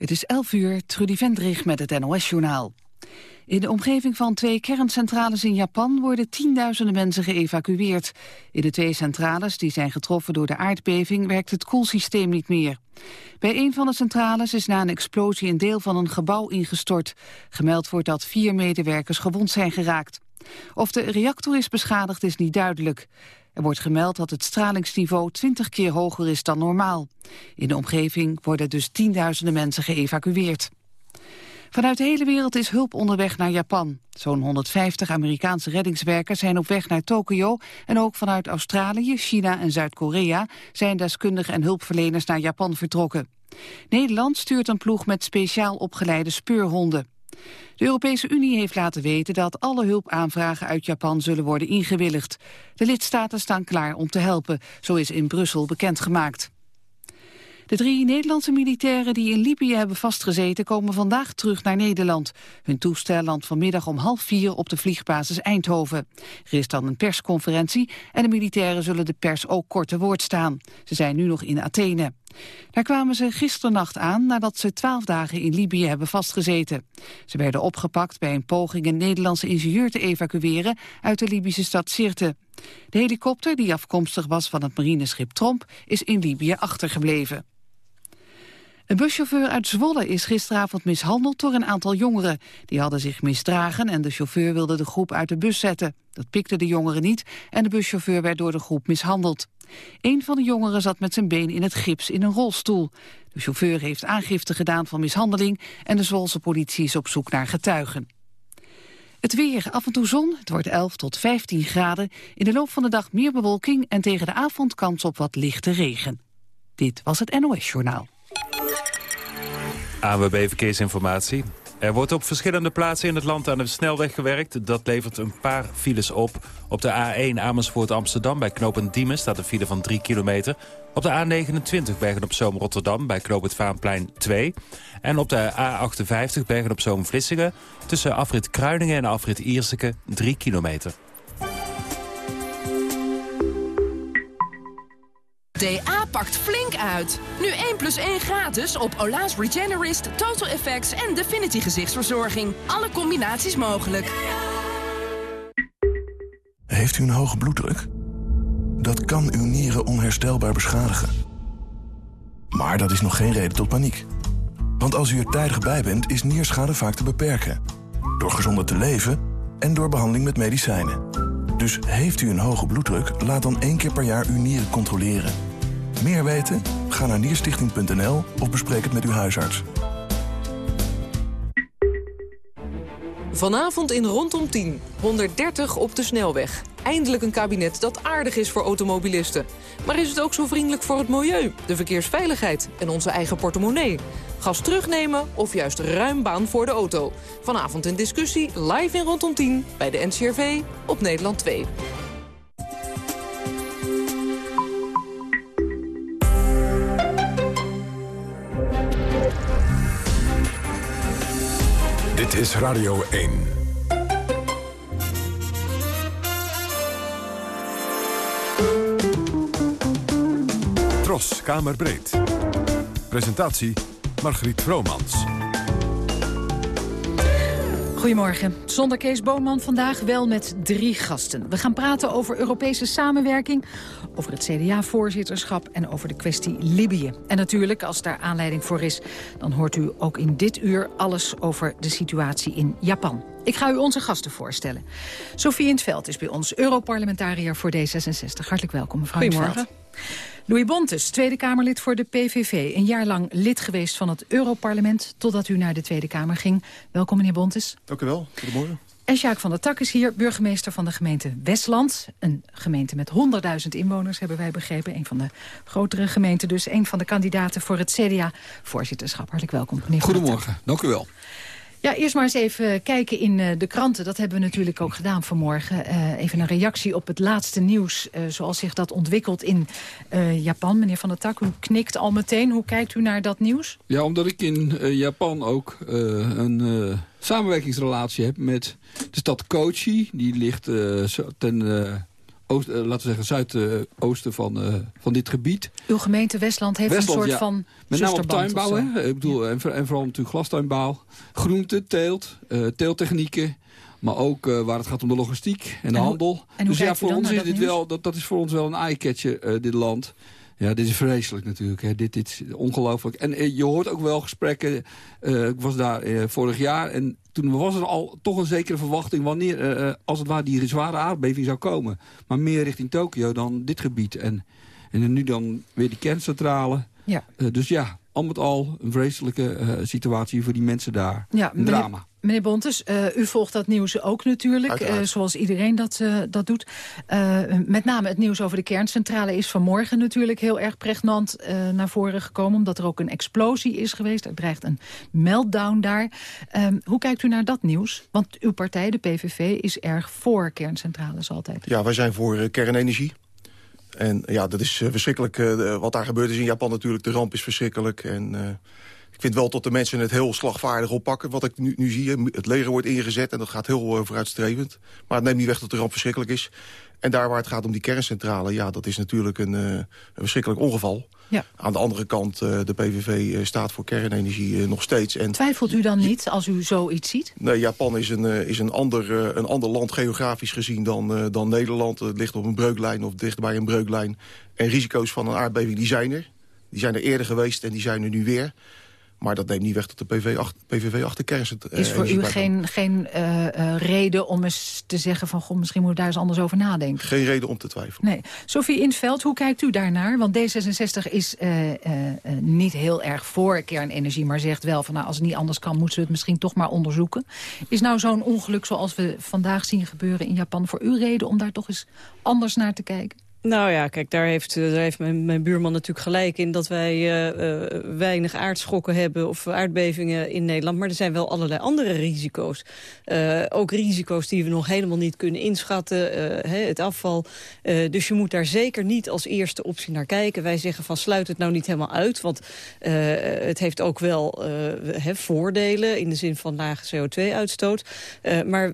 Het is 11 uur, Trudy Vendrig met het NOS-journaal. In de omgeving van twee kerncentrales in Japan worden tienduizenden mensen geëvacueerd. In de twee centrales die zijn getroffen door de aardbeving werkt het koelsysteem niet meer. Bij een van de centrales is na een explosie een deel van een gebouw ingestort. Gemeld wordt dat vier medewerkers gewond zijn geraakt. Of de reactor is beschadigd is niet duidelijk. Er wordt gemeld dat het stralingsniveau 20 keer hoger is dan normaal. In de omgeving worden dus tienduizenden mensen geëvacueerd. Vanuit de hele wereld is hulp onderweg naar Japan. Zo'n 150 Amerikaanse reddingswerkers zijn op weg naar Tokio... en ook vanuit Australië, China en Zuid-Korea... zijn deskundigen en hulpverleners naar Japan vertrokken. Nederland stuurt een ploeg met speciaal opgeleide speurhonden. De Europese Unie heeft laten weten dat alle hulpaanvragen uit Japan zullen worden ingewilligd. De lidstaten staan klaar om te helpen, zo is in Brussel bekendgemaakt. De drie Nederlandse militairen die in Libië hebben vastgezeten komen vandaag terug naar Nederland. Hun toestel landt vanmiddag om half vier op de vliegbasis Eindhoven. Er is dan een persconferentie en de militairen zullen de pers ook kort te woord staan. Ze zijn nu nog in Athene. Daar kwamen ze gisternacht aan nadat ze twaalf dagen in Libië hebben vastgezeten. Ze werden opgepakt bij een poging een Nederlandse ingenieur te evacueren uit de Libische stad Sirte. De helikopter, die afkomstig was van het marineschip Tromp, is in Libië achtergebleven. Een buschauffeur uit Zwolle is gisteravond mishandeld door een aantal jongeren. Die hadden zich misdragen en de chauffeur wilde de groep uit de bus zetten. Dat pikte de jongeren niet en de buschauffeur werd door de groep mishandeld. Een van de jongeren zat met zijn been in het gips in een rolstoel. De chauffeur heeft aangifte gedaan van mishandeling en de Zwolse politie is op zoek naar getuigen. Het weer, af en toe zon, het wordt 11 tot 15 graden. In de loop van de dag meer bewolking en tegen de avond kans op wat lichte regen. Dit was het NOS Journaal. ANWB Verkeersinformatie. Er wordt op verschillende plaatsen in het land aan de snelweg gewerkt. Dat levert een paar files op. Op de A1 Amersfoort Amsterdam bij knooppunt Diemen staat een file van 3 kilometer. Op de A29 Bergen op Zoom Rotterdam bij knooppunt Vaanplein 2. En op de A58 Bergen op Zoom Vlissingen tussen afrit Kruiningen en afrit Ierseke 3 kilometer. DA pakt flink uit. Nu 1 plus 1 gratis op Ola's Regenerist, Total Effects en Definity gezichtsverzorging. Alle combinaties mogelijk. Heeft u een hoge bloeddruk? Dat kan uw nieren onherstelbaar beschadigen. Maar dat is nog geen reden tot paniek. Want als u er tijdig bij bent, is nierschade vaak te beperken. Door gezonder te leven en door behandeling met medicijnen. Dus heeft u een hoge bloeddruk, laat dan één keer per jaar uw nieren controleren. Meer weten? Ga naar nierstichting.nl of bespreek het met uw huisarts. Vanavond in Rondom 10, 130 op de snelweg. Eindelijk een kabinet dat aardig is voor automobilisten. Maar is het ook zo vriendelijk voor het milieu, de verkeersveiligheid en onze eigen portemonnee? Gas terugnemen of juist ruim baan voor de auto? Vanavond in discussie live in Rondom 10 bij de NCRV op Nederland 2. Dit is Radio 1. Tros, Kamerbreed. Presentatie Margriet Vromans. Goedemorgen. Zonder Kees Boonman vandaag wel met drie gasten. We gaan praten over Europese samenwerking, over het CDA-voorzitterschap en over de kwestie Libië. En natuurlijk, als daar aanleiding voor is, dan hoort u ook in dit uur alles over de situatie in Japan. Ik ga u onze gasten voorstellen. Sofie in het Veld is bij ons Europarlementariër voor D66. Hartelijk welkom, mevrouw Goedemorgen. Louis Bontes, Tweede Kamerlid voor de PVV. Een jaar lang lid geweest van het Europarlement... totdat u naar de Tweede Kamer ging. Welkom, meneer Bontes. Dank u wel. Goedemorgen. En Sjaak van der Tak is hier, burgemeester van de gemeente Westland. Een gemeente met 100.000 inwoners, hebben wij begrepen. Een van de grotere gemeenten dus. Een van de kandidaten voor het CDA-voorzitterschap. Hartelijk welkom, meneer Goedemorgen. Dank u wel. Ja, eerst maar eens even kijken in eh, de kranten. Dat hebben we natuurlijk ook gedaan vanmorgen. Uh, even een reactie op het laatste nieuws, uh, zoals zich dat ontwikkelt in Japan. Meneer Van der Tak, u knikt al meteen. Hoe kijkt u naar dat nieuws? Ja, omdat ik in Japan ook een samenwerkingsrelatie heb met de stad Kochi. Die ligt ten oost, laten we zeggen, zuidoosten van, van dit gebied. Uw gemeente Westland heeft een soort van Met name op tuinbouw, hè? Ik bedoel, en, en, vooral natuurlijk glastuinbouw. Groente, teelt, teeltechnieken. Maar ook uh, waar het gaat om de logistiek en de en handel. En dus ja, voor ons is dit wel, dat, dat is voor ons wel een eye-catcher, uh, dit land. Ja, dit is vreselijk natuurlijk. Hè. Dit, dit is ongelooflijk. En uh, je hoort ook wel gesprekken. ik was daar vorig jaar en toen was er al toch een zekere verwachting... wanneer, als het ware, die zware aardbeving zou komen. Maar meer richting Tokio dan dit gebied. En, en nu dan weer die kerncentrale. Ja. dus ja, al met al een vreselijke situatie voor die mensen daar. Ja, een drama. Meneer Bontes, uh, u volgt dat nieuws ook natuurlijk, uh, zoals iedereen dat, uh, dat doet. met name het nieuws over de kerncentrale is vanmorgen natuurlijk heel erg pregnant naar voren gekomen. Omdat er ook een explosie is geweest. Er dreigt een meltdown daar. Ehm, hoe kijkt u naar dat nieuws? Want uw partij, de PVV, is erg voor kerncentrales altijd. Ja, wij zijn voor kernenergie. En ja, dat is verschrikkelijk. wat daar gebeurd is in Japan natuurlijk. De ramp is verschrikkelijk. En vind wel dat de mensen het heel slagvaardig oppakken. Wat ik nu, nu zie, het leger wordt ingezet en dat gaat heel uh, vooruitstrevend. Maar het neemt niet weg dat de ramp verschrikkelijk is. En daar waar het gaat om die kerncentrale, ja, dat is natuurlijk een, een verschrikkelijk ongeval. Ja. Aan de andere kant, uh, de PVV staat voor kernenergie nog steeds. En Twijfelt u dan niet als u zoiets ziet? Nee, Japan is een, is een, ander, een ander land geografisch gezien dan, dan Nederland. Het ligt op een breuklijn of dichtbij een breuklijn. En risico's van een aardbeving, die zijn er. Die zijn er eerder geweest en die zijn er nu weer. Maar dat neemt niet weg dat de PV achter, PVV achter kern Is voor u geen, geen uh, uh, reden om eens te zeggen van... Goh, misschien moet we daar eens anders over nadenken? Geen reden om te twijfelen. Nee. Sophie Inveld, hoe kijkt u daarnaar? Want D66 is niet heel erg voor kernenergie... maar zegt wel van nou, als het niet anders kan... moeten we het misschien toch maar onderzoeken. Is nou zo'n ongeluk zoals we vandaag zien gebeuren in Japan... voor u reden om daar toch eens anders naar te kijken? Nou ja, kijk, daar heeft, daar heeft mijn, buurman natuurlijk gelijk in... dat wij uh, uh, weinig aardschokken hebben of aardbevingen in Nederland. Maar er zijn wel allerlei andere risico's. Ook risico's die we nog helemaal niet kunnen inschatten. Hè, het afval. dus je moet daar zeker niet als eerste optie naar kijken. Wij zeggen van sluit het nou niet helemaal uit. Want het heeft ook wel hè, voordelen in de zin van lage CO2-uitstoot. maar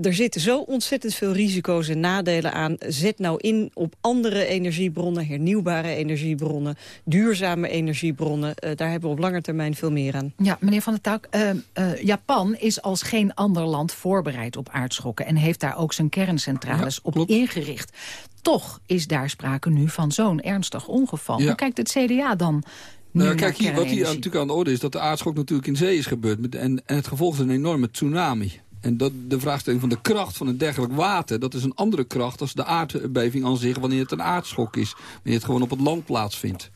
er zitten zo ontzettend veel risico's en nadelen aan. Zet nou in op andere energiebronnen, hernieuwbare energiebronnen, duurzame energiebronnen. Uh, daar hebben we op lange termijn veel meer aan. Ja, meneer Van der Tak, uh, uh, Japan is als geen ander land voorbereid op aardschokken... en heeft daar ook zijn kerncentrales ja, op klopt. ingericht. Toch is daar sprake nu van zo'n ernstig ongeval. Ja. Hoe kijkt het CDA dan nou, kijk, hier, wat hier natuurlijk aan de orde is... dat de aardschok natuurlijk in zee is gebeurd. Met, en, en het gevolg is een enorme tsunami. En dat, de vraagstelling van de kracht van een dergelijk water... dat is een andere kracht als de aardbeving aan zich... wanneer het een aardschok is. Wanneer het gewoon op het land plaatsvindt.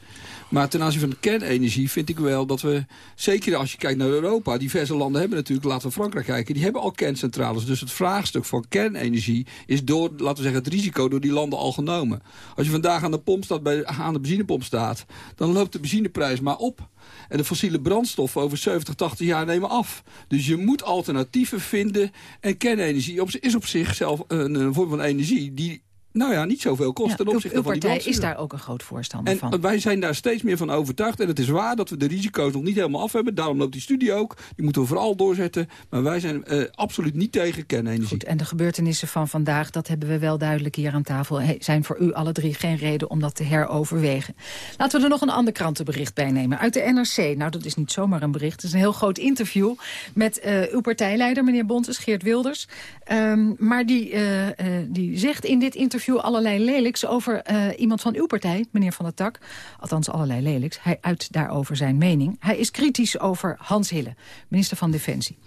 Maar ten aanzien van de kernenergie vind ik wel dat we... zeker als je kijkt naar Europa... diverse landen hebben natuurlijk, laten we Frankrijk kijken... die hebben al kerncentrales. Dus het vraagstuk van kernenergie is door, laten we zeggen... het risico door die landen al genomen. Als je vandaag aan de, pomp staat, bij, aan de benzinepomp staat... dan loopt de benzineprijs maar op. En de fossiele brandstoffen over 70, 80 jaar nemen af. Dus je moet alternatieven vinden. En kernenergie is op zichzelf een, een vorm van energie... die nou ja, niet zoveel kost Ja, ten uw, opzichte uw van die partij is daar ook een groot voorstander En van. wij zijn daar steeds meer van overtuigd. En het is waar dat we de risico's nog niet helemaal af hebben. Daarom loopt die studie ook. Die moeten we vooral doorzetten. Maar wij zijn eh, absoluut niet tegen kernenergie. Goed, en de gebeurtenissen van vandaag, dat hebben we wel duidelijk hier aan tafel... he- zijn voor u alle drie geen reden om dat te heroverwegen. Laten we er nog een ander krantenbericht bij nemen. Uit de NRC, nou dat is niet zomaar een bericht... het is een heel groot interview met eh, uw partijleider, meneer Bontes, Geert Wilders. Ehm, maar die, eh, die zegt in dit interview allerlei lelijks over eh, iemand van uw partij, meneer Van der Tak. Althans allerlei lelijks. Hij uit daarover zijn mening. Hij is kritisch over Hans Hille, minister van Defensie.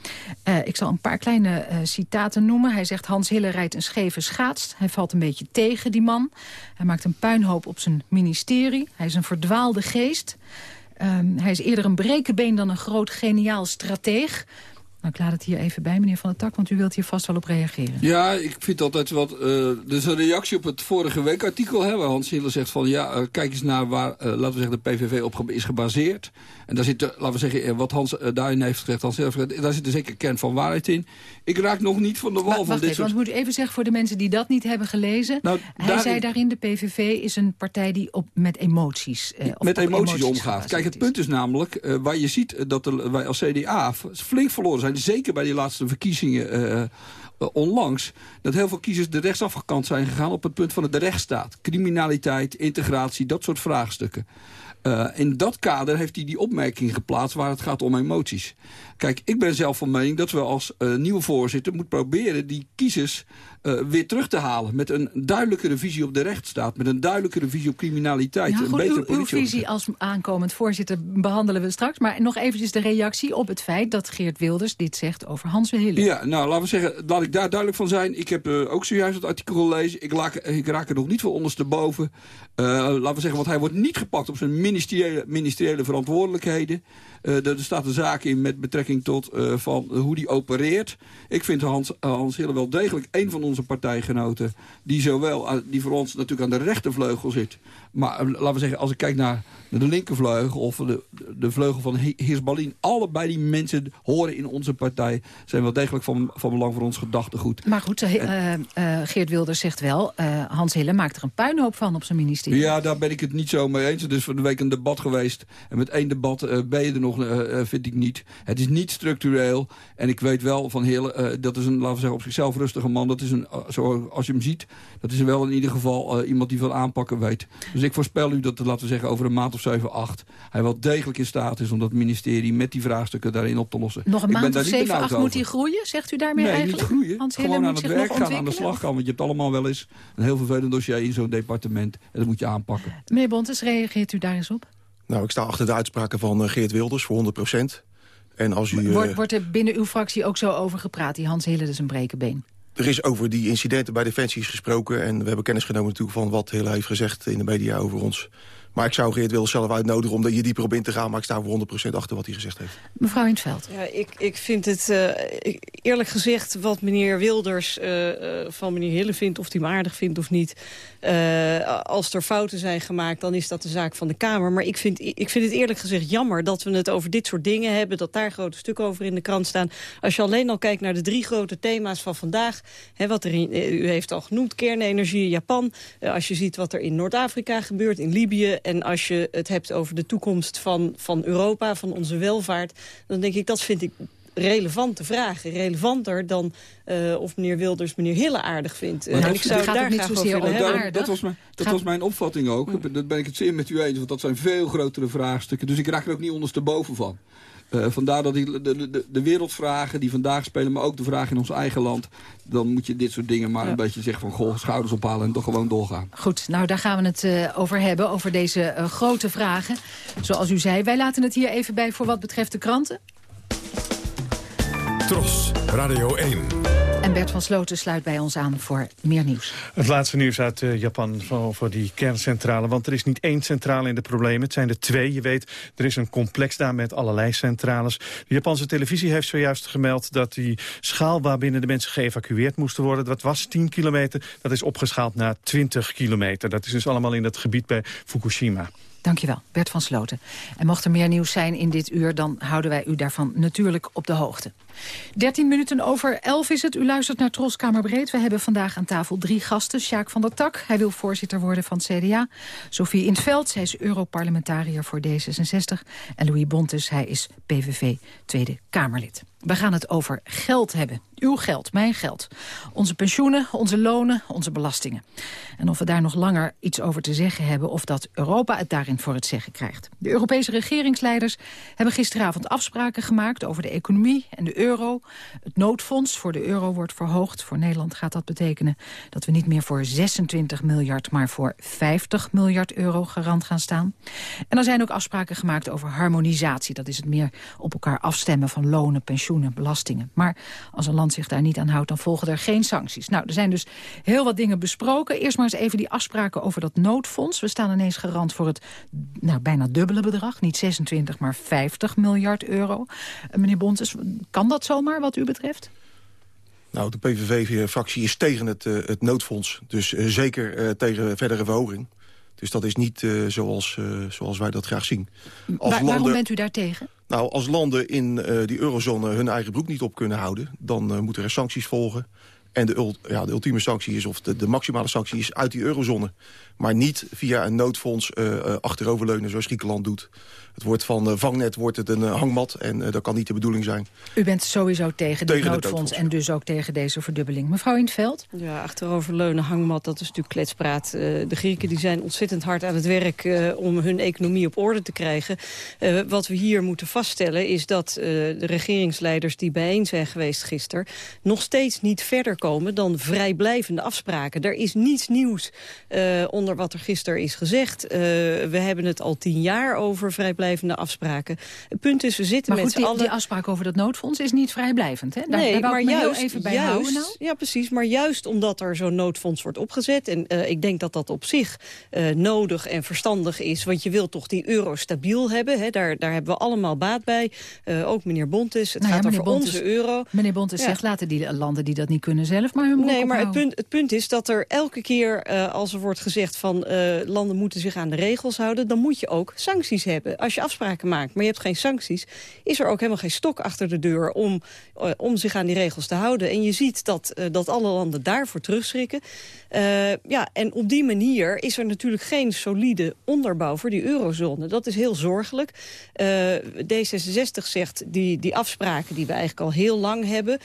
Eh, ik zal een paar kleine eh, citaten noemen. Hij zegt Hans Hille rijdt een scheve schaats. Hij valt een beetje tegen, die man. Hij maakt een puinhoop op zijn ministerie. Hij is een verdwaalde geest. Ehm, hij is eerder een brekenbeen dan een groot geniaal strateeg. Ik laat het hier even bij, meneer Van der Tak, want u wilt hier vast wel op reageren. Ja, ik vind altijd wat... eh dus een reactie op het vorige week artikel... Hè, waar Hans Hille zegt van... ja, eh, kijk eens naar waar, eh, laten we zeggen, de PVV op is gebaseerd. En daar zit, er, laten we zeggen, wat Hans daarin heeft gezegd... Hans Hille heeft gezegd, daar zit er zeker kern van waarheid in. Ik raak nog niet van de wal Wa- van wacht dit even, soort... want moet even zeggen voor de mensen die dat niet hebben gelezen. Nou, hij daarin- zei daarin, de PVV is een partij die op, met emoties... met op emoties, omgaat. Kijk, het is. punt is namelijk, waar je ziet dat er, wij als CDA flink verloren zijn... zeker bij die laatste verkiezingen eh, onlangs... dat heel veel kiezers de rechtsafgekant zijn gegaan op het punt van de rechtsstaat. Criminaliteit, integratie, dat soort vraagstukken. Uh, in dat kader heeft hij die opmerking geplaatst waar het gaat om emoties. Kijk, ik ben zelf van mening dat we als uh, nieuwe voorzitter moeten proberen die kiezers uh, weer terug te halen. Met een duidelijkere visie op de rechtsstaat. Met een duidelijkere visie op criminaliteit. Ja, goed, een betere uw, uw visie als aankomend voorzitter behandelen we straks. Maar nog eventjes de reactie op het feit dat Geert Wilders dit zegt over Hans Hille. Ja, nou laten we zeggen, laat ik daar duidelijk van zijn. Ik heb ook zojuist het artikel gelezen. Ik, laak, ik raak er nog niet van ondersteboven. Laten we zeggen, want hij wordt niet gepakt op zijn ministeriële, verantwoordelijkheden. Uh, er staat een zaak in met betrekking tot uh, van hoe die opereert. Ik vind Hans, uh, Hans Hille wel degelijk een van onze partijgenoten... die, zowel, die voor ons natuurlijk aan de rechtervleugel zit... maar laten we zeggen, als ik kijk naar de linkervleugel of de, de vleugel van Heersbalin... allebei die mensen horen in onze partij... zijn wel degelijk van, van belang voor ons gedachtegoed. Maar goed, Geert Wilders zegt wel... Hans Hille maakt er een puinhoop van op zijn ministerie. Ja, daar ben ik het niet zo mee eens. Er is van de week een debat geweest. En met één debat ben je er nog uh, vind ik niet. Het is niet structureel. En ik weet wel van heel, uh, dat is een, laten we zeggen, op zichzelf rustige man. Dat is een, zo, als je hem ziet, dat is wel in ieder geval iemand die van aanpakken weet. Dus ik voorspel u dat, laten we zeggen, over een maand of 7, 8... hij wel degelijk in staat is om dat ministerie met die vraagstukken daarin op te lossen. Nog een maand of 7, 8 moet hij groeien, zegt u daarmee nee, eigenlijk? niet groeien. Hans Gewoon aan het werk gaan, aan de slag gaan. Want je hebt allemaal wel eens een heel vervelend dossier in zo'n departement. En dat moet je aanpakken. Meneer Bontes, reageert u daar eens op? Nou, ik sta achter de uitspraken van uh, Geert Wilders voor 100 procent. En als u, uh, wordt, wordt er binnen uw fractie ook zo over gepraat, die Hans Hille dus een brekenbeen? Er is over die incidenten bij Defensie gesproken... en we hebben kennis genomen natuurlijk van wat Hille heeft gezegd in de media over ons. Maar ik zou Geert Wilders zelf uitnodigen om hier dieper op in te gaan... maar ik sta voor 100% achter wat hij gezegd heeft. Mevrouw in het veld. Ja, ik, ik vind het uh, eerlijk gezegd wat meneer Wilders uh, van meneer Hille vindt... of hij hem aardig vindt of niet... Uh, als er fouten zijn gemaakt, dan is dat de zaak van de Kamer. Maar ik vind, ik vind het eerlijk gezegd jammer dat we het over dit soort dingen hebben... dat daar grote stukken over in de krant staan. Als je alleen al kijkt naar de drie grote thema's van vandaag... Hè, wat er in, u heeft al genoemd, kernenergie, Japan... als je ziet wat er in Noord-Afrika gebeurt, in Libië... en als je het hebt over de toekomst van, van Europa, van onze welvaart... dan denk ik, dat vind ik relevante vragen. Relevanter dan uh, of meneer Wilders meneer Hille aardig vindt. Nou, ik zou daar graag over willen hebben. Dat, was mijn, dat was mijn opvatting ook. Ja. Dat ben ik het zeer met u eens. Want dat zijn veel grotere vraagstukken. Dus ik raak er ook niet ondersteboven van. Uh, vandaar dat die, de, de, de, wereldvragen die vandaag spelen, maar ook de vragen in ons eigen land... dan moet je dit soort dingen maar ja. een beetje zeggen van goh, schouders ophalen en toch gewoon doorgaan. Goed, nou daar gaan we het uh, over hebben, over deze uh, grote vragen. Zoals u zei, wij laten het hier even bij voor wat betreft de kranten. Tros, Radio 1. En Bert van Sloten sluit bij ons aan voor meer nieuws. Het laatste nieuws uit uh, Japan over die kerncentrale. Want er is niet één centrale in de problemen. Het zijn er twee. Je weet, er is een complex daar met allerlei centrales. De Japanse televisie heeft zojuist gemeld dat die schaal waarbinnen de mensen geëvacueerd moesten worden... dat was 10 kilometer. Dat is opgeschaald naar 20 kilometer. Dat is dus allemaal in dat gebied bij Fukushima. Dankjewel, Bert van Sloten. En mocht er meer nieuws zijn in dit uur... dan houden wij u daarvan natuurlijk op de hoogte. 13 minuten over 11 is het. U luistert naar Troskamer Breed. We hebben vandaag aan tafel drie gasten. Sjaak van der Tak, hij wil voorzitter worden van het CDA. Sophie Intveld, zij is Europarlementariër voor D66. En Louis Bontes, hij is PVV Tweede Kamerlid. We gaan het over geld hebben. Uw geld, mijn geld. Onze pensioenen, onze lonen, onze belastingen. En of we daar nog langer iets over te zeggen hebben... of dat Europa het daarin voor het zeggen krijgt. De Europese regeringsleiders hebben gisteravond afspraken gemaakt... over de economie en de euro. Het noodfonds voor de euro wordt verhoogd. Voor Nederland gaat dat betekenen dat we niet meer voor 26 miljard... maar voor 50 miljard euro garant gaan staan. En er zijn ook afspraken gemaakt over harmonisatie. Dat is het meer op elkaar afstemmen van lonen, pensioenen, belastingen. Maar als een land zich daar niet aan houdt, dan volgen er geen sancties. Nou, er zijn dus heel wat dingen besproken. Eerst maar eens even die afspraken over dat noodfonds. We staan ineens garant voor het nou, bijna dubbele bedrag. Niet 26, maar 50 miljard euro. Uh, meneer Bontes, kan dat zomaar wat u betreft? Nou, de PVV-fractie is tegen het, uh, het noodfonds. Dus uh, zeker uh, tegen verdere verhoging. Dus dat is niet zoals, zoals wij dat graag zien. Als Waar, landen... Waarom bent u daar tegen? Nou, als landen in die eurozone hun eigen broek niet op kunnen houden... dan moeten er sancties volgen. En de, ja, de ultieme sanctie is, of de, de maximale sanctie is uit die eurozone. Maar niet via een noodfonds uh, achteroverleunen zoals Griekenland doet. Het wordt van uh, vangnet wordt het een hangmat en dat kan niet de bedoeling zijn. U bent sowieso tegen, tegen dit noodfonds en dus ook tegen deze verdubbeling. Mevrouw in het veld? Ja, achteroverleunen, hangmat, dat is natuurlijk kletspraat. de Grieken die zijn ontzettend hard aan het werk om hun economie op orde te krijgen. wat we hier moeten vaststellen is dat de regeringsleiders die bijeen zijn geweest gisteren... nog steeds niet verder komen dan vrijblijvende afspraken. Er is niets nieuws onder wat er gisteren is gezegd. Uh, we hebben het al tien jaar over vrijblijvende afspraken. Het punt is, we zitten maar goed, met die, die afspraak over dat noodfonds is niet vrijblijvend, hè? Daar, nee, daar maar juist, even bij juist, houden nou. Ja, precies. Maar juist omdat er zo'n noodfonds wordt opgezet... en uh, ik denk dat dat op zich uh, nodig en verstandig is... want je wilt toch die euro stabiel hebben. Hè? Daar, daar hebben we allemaal baat bij. ook meneer Bontes. Het nou gaat ja, over Bontes, onze euro. Meneer Bontes ja. zegt, laten die landen die dat niet kunnen zelf... maar hun Nee, maar het punt, het punt is dat er elke keer als er wordt gezegd... van uh, landen moeten zich aan de regels houden... dan moet je ook sancties hebben. Als je afspraken maakt, maar je hebt geen sancties... is er ook helemaal geen stok achter de deur om, uh, om zich aan die regels te houden. En je ziet dat, uh, dat alle landen daarvoor terugschrikken. ja, en op die manier is er natuurlijk geen solide onderbouw voor die eurozone. Dat is heel zorgelijk. D66 zegt, die, die afspraken die we eigenlijk al heel lang hebben...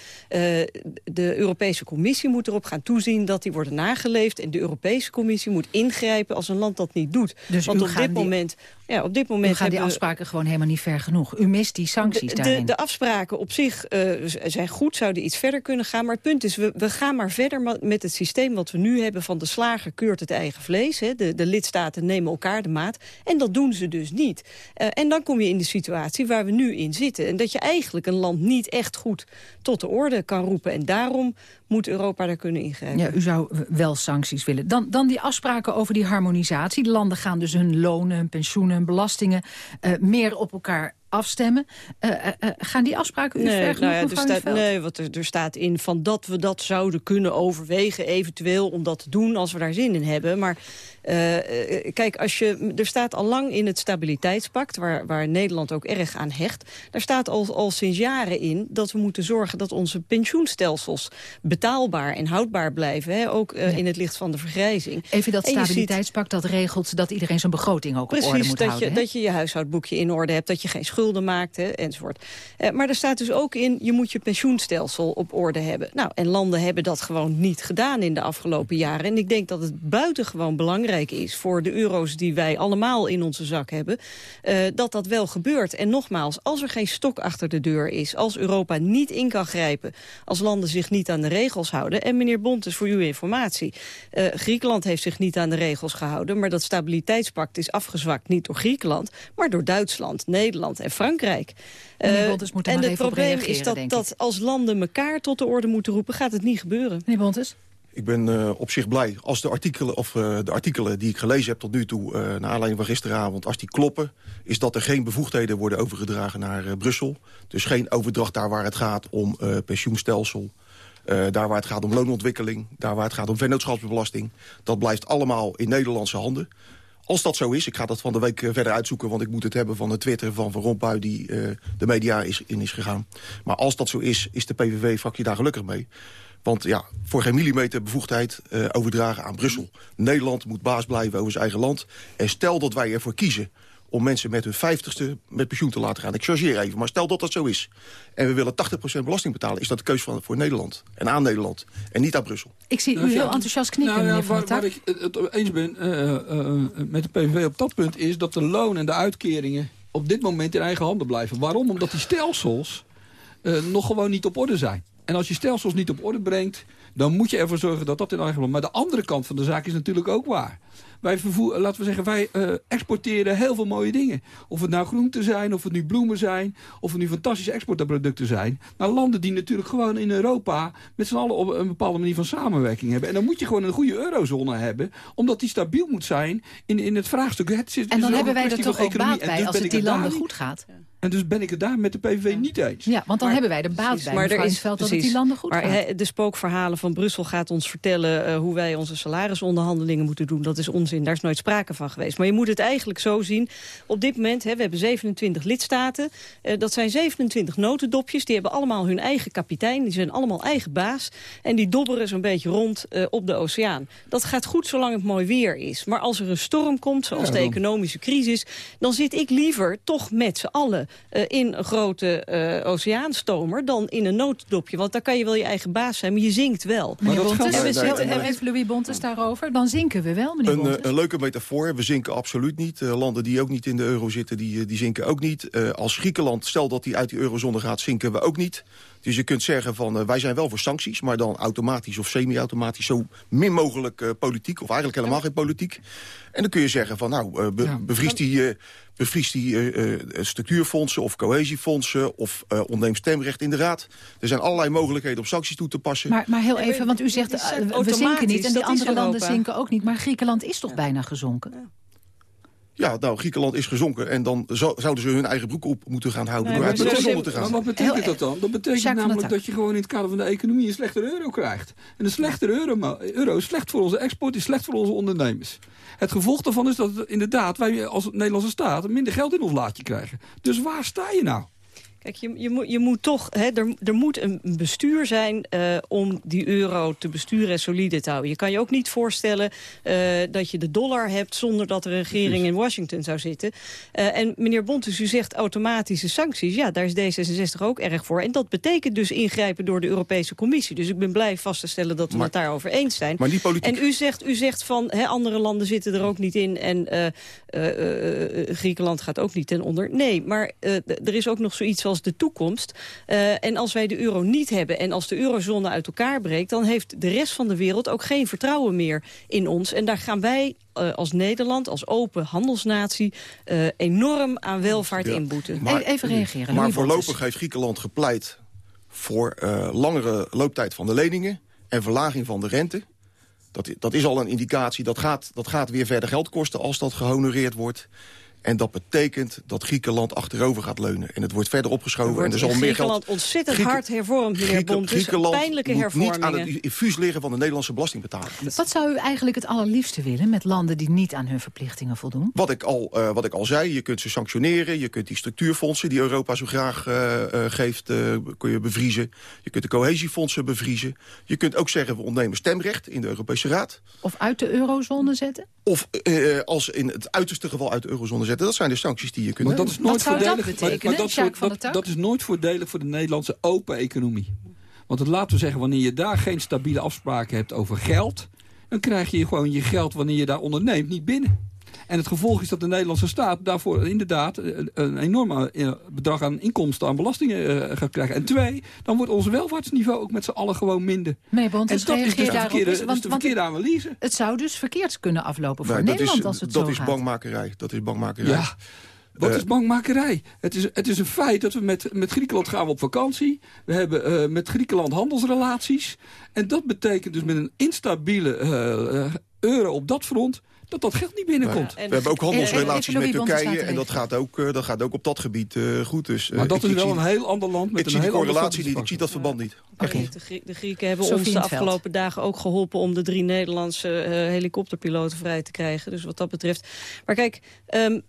de Europese Commissie moet erop gaan toezien dat die worden nageleefd... en de Europese Commissie moet ingrijpen als een land dat niet doet. Dus Want op dit moment... Ja, op dit moment U gaat die afspraken gewoon helemaal niet ver genoeg. U mist die sancties de, daarin. de, de afspraken op zich eh, zijn goed, zouden iets verder kunnen gaan. Maar het punt is, we, we gaan maar verder met het systeem wat we nu hebben... van de slager keurt het eigen vlees. Hè. De, de lidstaten nemen elkaar de maat. En dat doen ze dus niet. Eh, en dan kom je in de situatie waar we nu in zitten. En dat je eigenlijk een land niet echt goed tot de orde kan roepen. En daarom moet Europa daar kunnen ingrijpen. Ja, u zou wel sancties willen. Dan, dan die afspraken over die harmonisatie. De landen gaan dus hun lonen, hun pensioenen, hun belastingen... eh, meer op elkaar afstemmen. Eh, eh, eh, gaan die afspraken u ver genoeg, nou ja, er staat, nee, wat er, er staat in van dat we dat zouden kunnen overwegen... eventueel om dat te doen als we daar zin in hebben. Maar kijk, als je, er staat al lang in het stabiliteitspact... Waar, waar Nederland ook erg aan hecht... daar staat al, al sinds jaren in dat we moeten zorgen... dat onze pensioenstelsels betaalbaar en houdbaar blijven. Hè? Ook in het licht van de vergrijzing. Even dat ziet- stabiliteitspact dat regelt dat iedereen zijn begroting ook op orde Precies, moet dat houden. je, hè? dat je je huishoudboekje in orde hebt, dat je geen schulden maakt, hè, enzovoort. Eh, maar er staat dus ook in, je moet je pensioenstelsel op orde hebben. Nou, en landen hebben dat gewoon niet gedaan in de afgelopen jaren. En ik denk dat het buitengewoon belangrijk is voor de euro's die wij allemaal in onze zak hebben, eh, dat dat wel gebeurt. En nogmaals, als er geen stok achter de deur is, als Europa niet in kan grijpen, als landen zich niet aan de regels houden. En meneer Bontes, voor uw informatie, eh, Griekenland heeft zich niet aan de regels gehouden, maar dat stabiliteitspact is afgezwakt niet door Griekenland, maar door Duitsland, Nederland en Frankrijk. Eh, moet er en maar het probleem reageren, is dat, dat als landen elkaar tot de orde moeten roepen, gaat het niet gebeuren. Meneer Bontes? Ik ben eh, op zich blij als de artikelen, of, eh, de artikelen die ik gelezen heb tot nu toe... eh naar aanleiding van gisteravond, als die kloppen... is dat er geen bevoegdheden worden overgedragen naar eh, Brussel. Dus geen overdracht daar waar het gaat om eh, pensioenstelsel... eh, daar waar het gaat om loonontwikkeling, daar waar het gaat om vennootschapsbelasting. Dat blijft allemaal in Nederlandse handen. Als dat zo is, ik ga dat van de week eh, verder uitzoeken... want ik moet het hebben van de Twitter van Van Rompuy... die eh, de media is, in is gegaan. Maar als dat zo is, is de PVV-fractie daar gelukkig mee. Want ja, voor geen millimeter bevoegdheid eh, overdragen aan Brussel. Nederland moet baas blijven over zijn eigen land. En stel dat wij ervoor kiezen om mensen met hun vijftigste met pensioen te laten gaan. Ik chargeer even, maar stel dat dat zo is. En we willen 80% belasting betalen. Is dat de keuze van, voor Nederland en aan Nederland. En niet aan Brussel. Ik zie u Nou, heel ja, enthousiast knikken, nou, ja, meneer Van waar, ik het eens ben eh, eh, met de PVV op dat punt is dat de loon en de uitkeringen op dit moment in eigen handen blijven. Waarom? Omdat die stelsels eh, nog gewoon niet op orde zijn. En als je stelsels niet op orde brengt, dan moet je ervoor zorgen dat dat in eigen land. Maar de andere kant van de zaak is natuurlijk ook waar. Wij vervoeren, laten we zeggen, wij eh, exporteren heel veel mooie dingen. Of het nou groenten zijn, of het nu bloemen zijn, of het nu fantastische exportproducten zijn. Naar landen die natuurlijk gewoon in Europa met z'n allen op een bepaalde manier van samenwerking hebben. En dan moet je gewoon een goede eurozone hebben, omdat die stabiel moet zijn in, in het vraagstuk. Het is- het En is dan hebben wij er toch ook baat bij dus als het die landen niet- goed gaat? En dus ben ik het daar met de PVV niet eens. Ja, want dan hebben wij de baat bij, maar er is, veld dat het die landen goed maar gaat. de spookverhalen van Brussel gaat ons vertellen... Uh, hoe wij onze salarisonderhandelingen moeten doen. Dat is onzin, daar is nooit sprake van geweest. Maar je moet het eigenlijk zo zien. Op dit moment, hè, we hebben 27 lidstaten. Uh, dat zijn 27 notendopjes. Die hebben allemaal hun eigen kapitein. Die zijn allemaal eigen baas. En die dobberen zo'n beetje rond uh, op de oceaan. Dat gaat goed zolang het mooi weer is. Maar als er een storm komt, zoals ja, de economische crisis... dan zit ik liever toch met z'n allen in een grote uh, oceaanstomer... dan in een nooddopje. Want daar kan je wel je eigen baas zijn, maar je zinkt wel. Bontes, hebben het heeft Louis Bontes daarover? Dan zinken we wel, meneer een, Bontes. Een leuke metafoor. We zinken absoluut niet. Uh, landen die ook niet in de euro zitten, die, die zinken ook niet. Uh, als Griekenland, stel dat die uit die eurozone gaat, zinken we ook niet. Dus je kunt zeggen van uh, wij zijn wel voor sancties... maar dan automatisch of semi-automatisch zo min mogelijk uh, politiek... of eigenlijk helemaal geen politiek. En dan kun je zeggen van nou, uh, be ja. bevries die, bevries die structuurfondsen of cohesiefondsen... of ontneem stemrecht in de raad. Er zijn allerlei mogelijkheden om sancties toe te passen. Maar, maar heel even, want u zegt we zinken niet... en die andere landen zinken ook niet. Maar Griekenland is toch ja. bijna gezonken? Ja. Nou, Griekenland is gezonken en dan zo, zouden ze hun eigen broek op moeten gaan houden... Nee, door uit de eurozone te gaan. Maar wat betekent dat dan? Dat betekent Jacques namelijk dat je gewoon in het kader van de economie een slechtere euro krijgt. En een slechtere euro, euro is slecht voor onze export, is slecht voor onze ondernemers. Het gevolg daarvan is dat inderdaad wij als Nederlandse staat minder geld in ons laadje krijgen. Dus waar sta je nou? Kijk, je, je, moet, je moet toch, hè, er, er moet een bestuur zijn uh, om die euro te besturen en solide te houden. Je kan je ook niet voorstellen uh, dat je de dollar hebt zonder dat er een regering in Washington zou zitten. Uh, en meneer Bontes, u zegt automatische sancties. Ja, daar is D66 ook erg voor. En dat betekent dus ingrijpen door de Europese Commissie. Dus ik ben blij vast te stellen dat we maar, het daarover eens zijn. Maar die politiek... En u zegt, u zegt van, hè, andere landen zitten er ook niet in en Griekenland gaat ook niet ten onder. Nee, maar er is ook nog zoiets als de toekomst. Uh, en als wij de euro niet hebben en als de eurozone uit elkaar breekt... dan heeft de rest van de wereld ook geen vertrouwen meer in ons. En daar gaan wij uh, als Nederland, als open handelsnatie... Uh, enorm aan welvaart ja, inboeten. Maar, Even reageren. Maar voorlopig heeft Griekenland gepleit... voor langere looptijd van de leningen en verlaging van de rente... Dat, dat is al een indicatie, dat gaat, dat gaat weer verder geld kosten als dat gehonoreerd wordt. En dat betekent dat Griekenland achterover gaat leunen. En het wordt verder opgeschoven. Er en er zal meer geld... ontzettend hard hervormd, meneer Griek... Bond. Dus Griekenland pijnlijke moet hervormingen. niet aan het infuus liggen van de Nederlandse belastingbetaler. Wat zou u eigenlijk het allerliefste willen met landen die niet aan hun verplichtingen voldoen? Wat ik al, uh, wat ik al zei, je kunt ze sanctioneren. Je kunt die structuurfondsen die Europa zo graag uh, uh, geeft, kun je bevriezen. Je kunt de cohesiefondsen bevriezen. Je kunt ook zeggen, we ontnemen stemrecht in de Europese Raad. Of uit de eurozone zetten? Of als in het uiterste geval uit de eurozone zetten. Dat zijn de sancties die je kunt maar dat is nooit Wat voordelig. dat betekenen, maar, maar dat, dat, dat, is nooit voordelig voor de Nederlandse open economie. Want het, laten we zeggen, wanneer je daar geen stabiele afspraken hebt over geld... dan krijg je gewoon je geld wanneer je daar onderneemt niet binnen. En het gevolg is dat de Nederlandse staat daarvoor inderdaad een enorm bedrag aan inkomsten, aan belastingen uh, gaat krijgen. En twee, dan wordt ons welvaartsniveau ook met z'n allen gewoon minder. Meneer Bontes, en dat is dus de verkeerde, is, want, de verkeerde analyse. Het zou dus verkeerd kunnen aflopen voor Nee, Nederland is, als het dat zo is gaat. bankmakerij. Dat is bankmakerij. Ja. Wat is bankmakerij? Het is, het is een feit dat we met, met Griekenland gaan we op vakantie. We hebben uh, met Griekenland handelsrelaties. En dat betekent dus met een instabiele uh, euro op dat front dat dat geld niet binnenkomt. Ja. We hebben ook handelsrelaties met Turkije en dat gaat, ook, uh, dat gaat ook op dat gebied uh, goed. Dus, uh, maar dat is wel zie, een heel ander land met ik een zie die correlatie niet, ik zie dat verband niet. Okay. De, Grie de, Grieken hebben Sophie ons de afgelopen dagen ook geholpen... om de drie Nederlandse helikopterpiloten vrij te krijgen. Dus wat dat betreft. Maar kijk, um,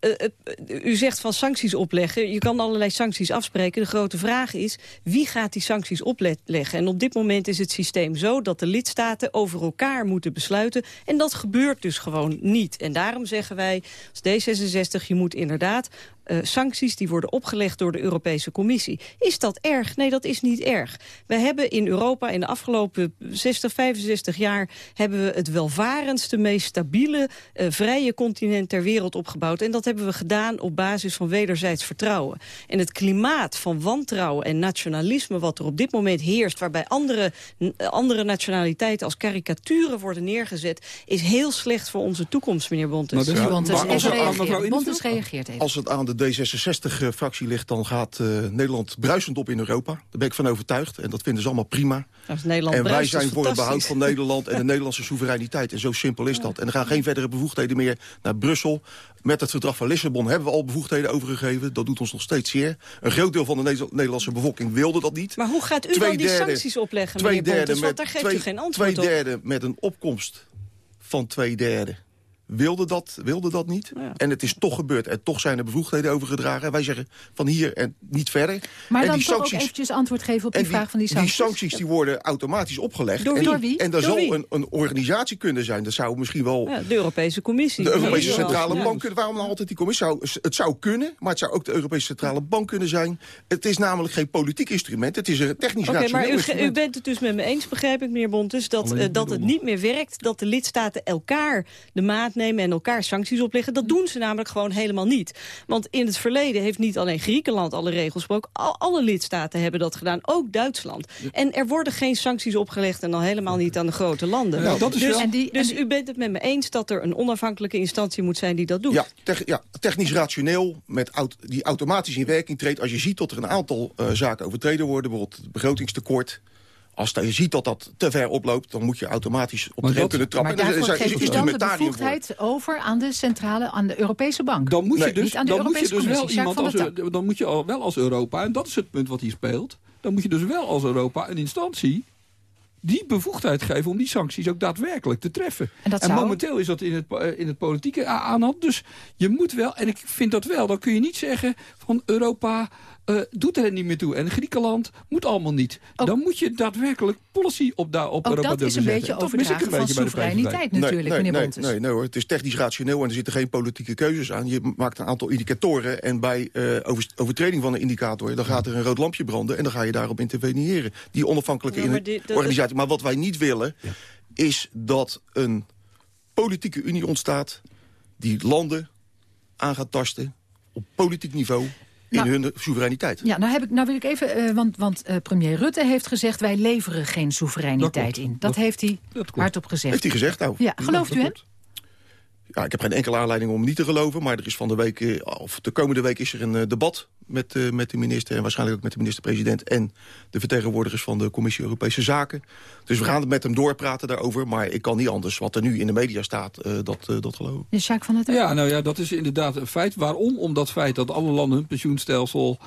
u zegt van sancties opleggen. Je kan allerlei sancties afspreken. De grote vraag is, wie gaat die sancties opleggen? En op dit moment is het systeem zo dat de lidstaten over elkaar moeten besluiten. En dat gebeurt dus gewoon niet. En daarom zeggen wij als D66, je moet inderdaad uh, sancties die worden opgelegd door de Europese Commissie. Is dat erg? Nee, dat is niet erg. We hebben in Europa in de afgelopen 60, 65 jaar... hebben we het welvarendste, meest stabiele, uh, vrije continent ter wereld opgebouwd. En dat hebben we gedaan op basis van wederzijds vertrouwen. En het klimaat van wantrouwen en nationalisme... wat er op dit moment heerst, waarbij andere, andere nationaliteiten... als karikaturen worden neergezet... is heel slecht voor onze toekomst, meneer Bontes. Maar Bontes, reageert. Bontes reageert even. Als het aan de de D66-fractie ligt... dan gaat uh, Nederland bruisend op in Europa. Daar ben ik van overtuigd. En dat vinden ze allemaal prima. Als Nederland en wij zijn voor het behoud van Nederland en de Nederlandse soevereiniteit. En zo simpel is dat. En er gaan geen verdere bevoegdheden meer naar Brussel. Met het verdrag van Lissabon hebben we al bevoegdheden overgegeven. Dat doet ons nog steeds zeer. Een groot deel van de Nederlandse bevolking wilde dat niet. Maar hoe gaat u twee dan die derde, sancties opleggen, twee derde met, daar geeft twee, u geen antwoord Twee derde met een opkomst van twee derde wilde dat, wilde dat niet. En het is toch gebeurd. En toch zijn er bevoegdheden overgedragen. En wij zeggen van hier en niet verder. Maar en dan die toch sancties, ook eventjes antwoord geven op die, vraag van die sancties. Die sancties die worden automatisch opgelegd. Door, en, door wie? En er zal een, een, organisatie kunnen zijn. Dat zou misschien wel... Ja, de Europese Commissie. De Europese Centrale Bank. Kunnen, waarom nou altijd die commissie? Zou, het zou kunnen, maar het zou ook de Europese Centrale Bank kunnen zijn. Het is namelijk geen politiek instrument. Het is een technisch Oké, okay, maar u, u, bent het dus met me eens, begrijp ik, meneer Bontes... dat, uh, dat het niet meer werkt dat de lidstaten elkaar de maat nemen en elkaar sancties opleggen. Dat doen ze namelijk gewoon helemaal niet. Want in het verleden heeft niet alleen Griekenland alle regels gesproken. Al, alle lidstaten hebben dat gedaan, ook Duitsland. En er worden geen sancties opgelegd en dan helemaal niet aan de grote landen. Ja, dat is dus wel... die, dus u bent het met me eens dat er een onafhankelijke instantie moet zijn die dat doet? Ja, ja technisch rationeel, met die automatisch in werking treedt. Als je ziet dat er een aantal uh, zaken overtreden worden, bijvoorbeeld het begrotingstekort als je ziet dat dat te ver oploopt, dan moet je automatisch op de rem kunnen trappen. Maar daarvoor geeft dan de bevoegdheid over aan de centrale, aan de Europese bank. Dan moet je dus, dan moet je dus wel iemand als, dan moet je al, wel als Europa, en dat is het punt wat hier speelt, dan moet je dus wel als Europa een instantie die bevoegdheid geven om die sancties ook daadwerkelijk te treffen. En, en momenteel is dat in het, eh, in het politieke aanhand. Dus je moet wel, en ik vind dat wel, dan kun je niet zeggen van Europa uh, doet er niet meer toe. En Griekenland moet allemaal niet. Dan moet je daadwerkelijk policy op, daar, op ook Europa dat is een beetje overdragen van soevereiniteit natuurlijk, nee, meneer nee, Bontes. Nee, nee hoor, het is technisch rationeel en er zitten geen politieke keuzes aan. Je maakt een aantal indicatoren en bij uh, overtreding van een indicator... dan gaat er een rood lampje branden en dan ga je daarop interveneren. Die onafhankelijke ja, maar die, organisatie. Maar wat wij niet willen, ja. is dat een politieke unie ontstaat... die landen aan gaat tasten op politiek niveau in nou, hun soevereiniteit. Ja, nou, heb ik, nou wil ik even, uh, want, want uh, premier Rutte heeft gezegd... wij leveren geen soevereiniteit in. Dat, dat heeft hij hardop gezegd. Heeft hij gezegd, nou. Ja, gelooft u hem? Ja, ik heb geen enkele aanleiding om niet te geloven... maar er is van de week, eh, of de komende week is er een debat met, uh, met de minister... en waarschijnlijk ook met de minister-president... en de vertegenwoordigers van de Commissie Europese Zaken. Dus we gaan het met hem doorpraten daarover. Maar ik kan niet anders wat er nu in de media staat, uh, dat, uh, dat geloven. De Sjaak van het Ja, nou ja, dat is inderdaad een feit. Waarom? Omdat het feit dat alle landen hun pensioenstelsel...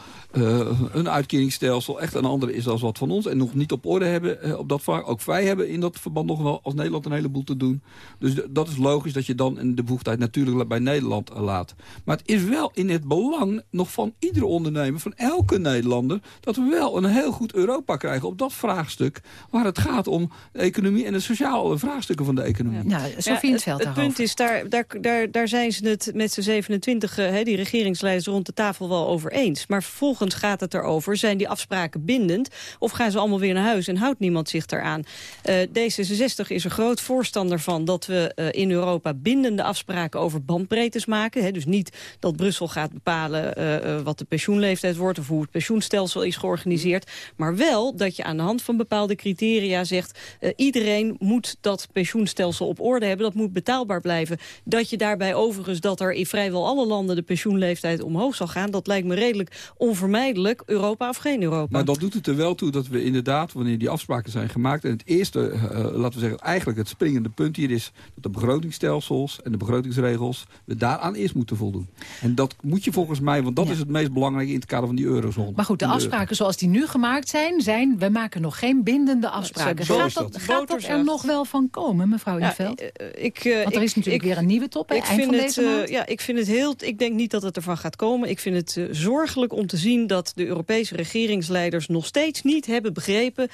een uitkeringsstelsel echt een andere is dan wat van ons... en nog niet op orde hebben op dat vlak. Ook wij hebben in dat verband nog wel als Nederland een heleboel te doen. Dus dat is logisch dat je dan de bevoegdheid natuurlijk bij Nederland laat. Maar het is wel in het belang nog van iedere ondernemer, van elke Nederlander... dat we wel een heel goed Europa krijgen op dat vraagstuk... waar het gaat om de economie en de sociale vraagstukken van de economie. Ja, Sofie ja, het, het, het punt is, daar, daar, daar, daar zijn ze het met z'n 27, uh, die regeringsleiders rond de tafel wel over eens. Maar vervolgens gaat het erover, zijn die afspraken bindend... of gaan ze allemaal weer naar huis en houdt niemand zich eraan? Uh, D66 is er groot voorstander van dat we uh, in Europa bindende afspraken over bandbreedtes maken. Hè, dus niet dat Brussel gaat bepalen uh, wat de pensioenleeftijd wordt... of hoe het pensioenstelsel is georganiseerd. Maar wel dat je aan de hand van bepaalde criteria zegt... Uh, iedereen moet dat pensioenstelsel op orde hebben. Dat moet betaalbaar blijven. Dat je daarbij overigens dat er in vrijwel alle landen... de pensioenleeftijd omhoog zal gaan. Dat lijkt me redelijk onvermijdelijk, Europa of geen Europa. Maar dat doet het er wel toe dat we inderdaad, wanneer die afspraken zijn gemaakt... en het eerste, uh, laten we zeggen, eigenlijk het springende punt hier is... dat de begrotingsstelsels en de begrotingsregels... we daaraan eerst moeten voldoen. En dat moet je volgens mij, want dat ja. is het meest belangrijk in het kader van die eurozone. Maar goed, de afspraken zoals die nu gemaakt zijn, zijn... we maken nog geen bindende afspraken. Ja, gaat dat, gaat dat er nog wel van komen, mevrouw ja, Inveld? Uh, ik, uh, Want er is natuurlijk ik, weer een nieuwe top, ik eind van het, deze maand. ja, ik vind het heel... Ik denk niet dat het ervan gaat komen. Ik vind het zorgelijk om te zien dat de Europese regeringsleiders... nog steeds niet hebben begrepen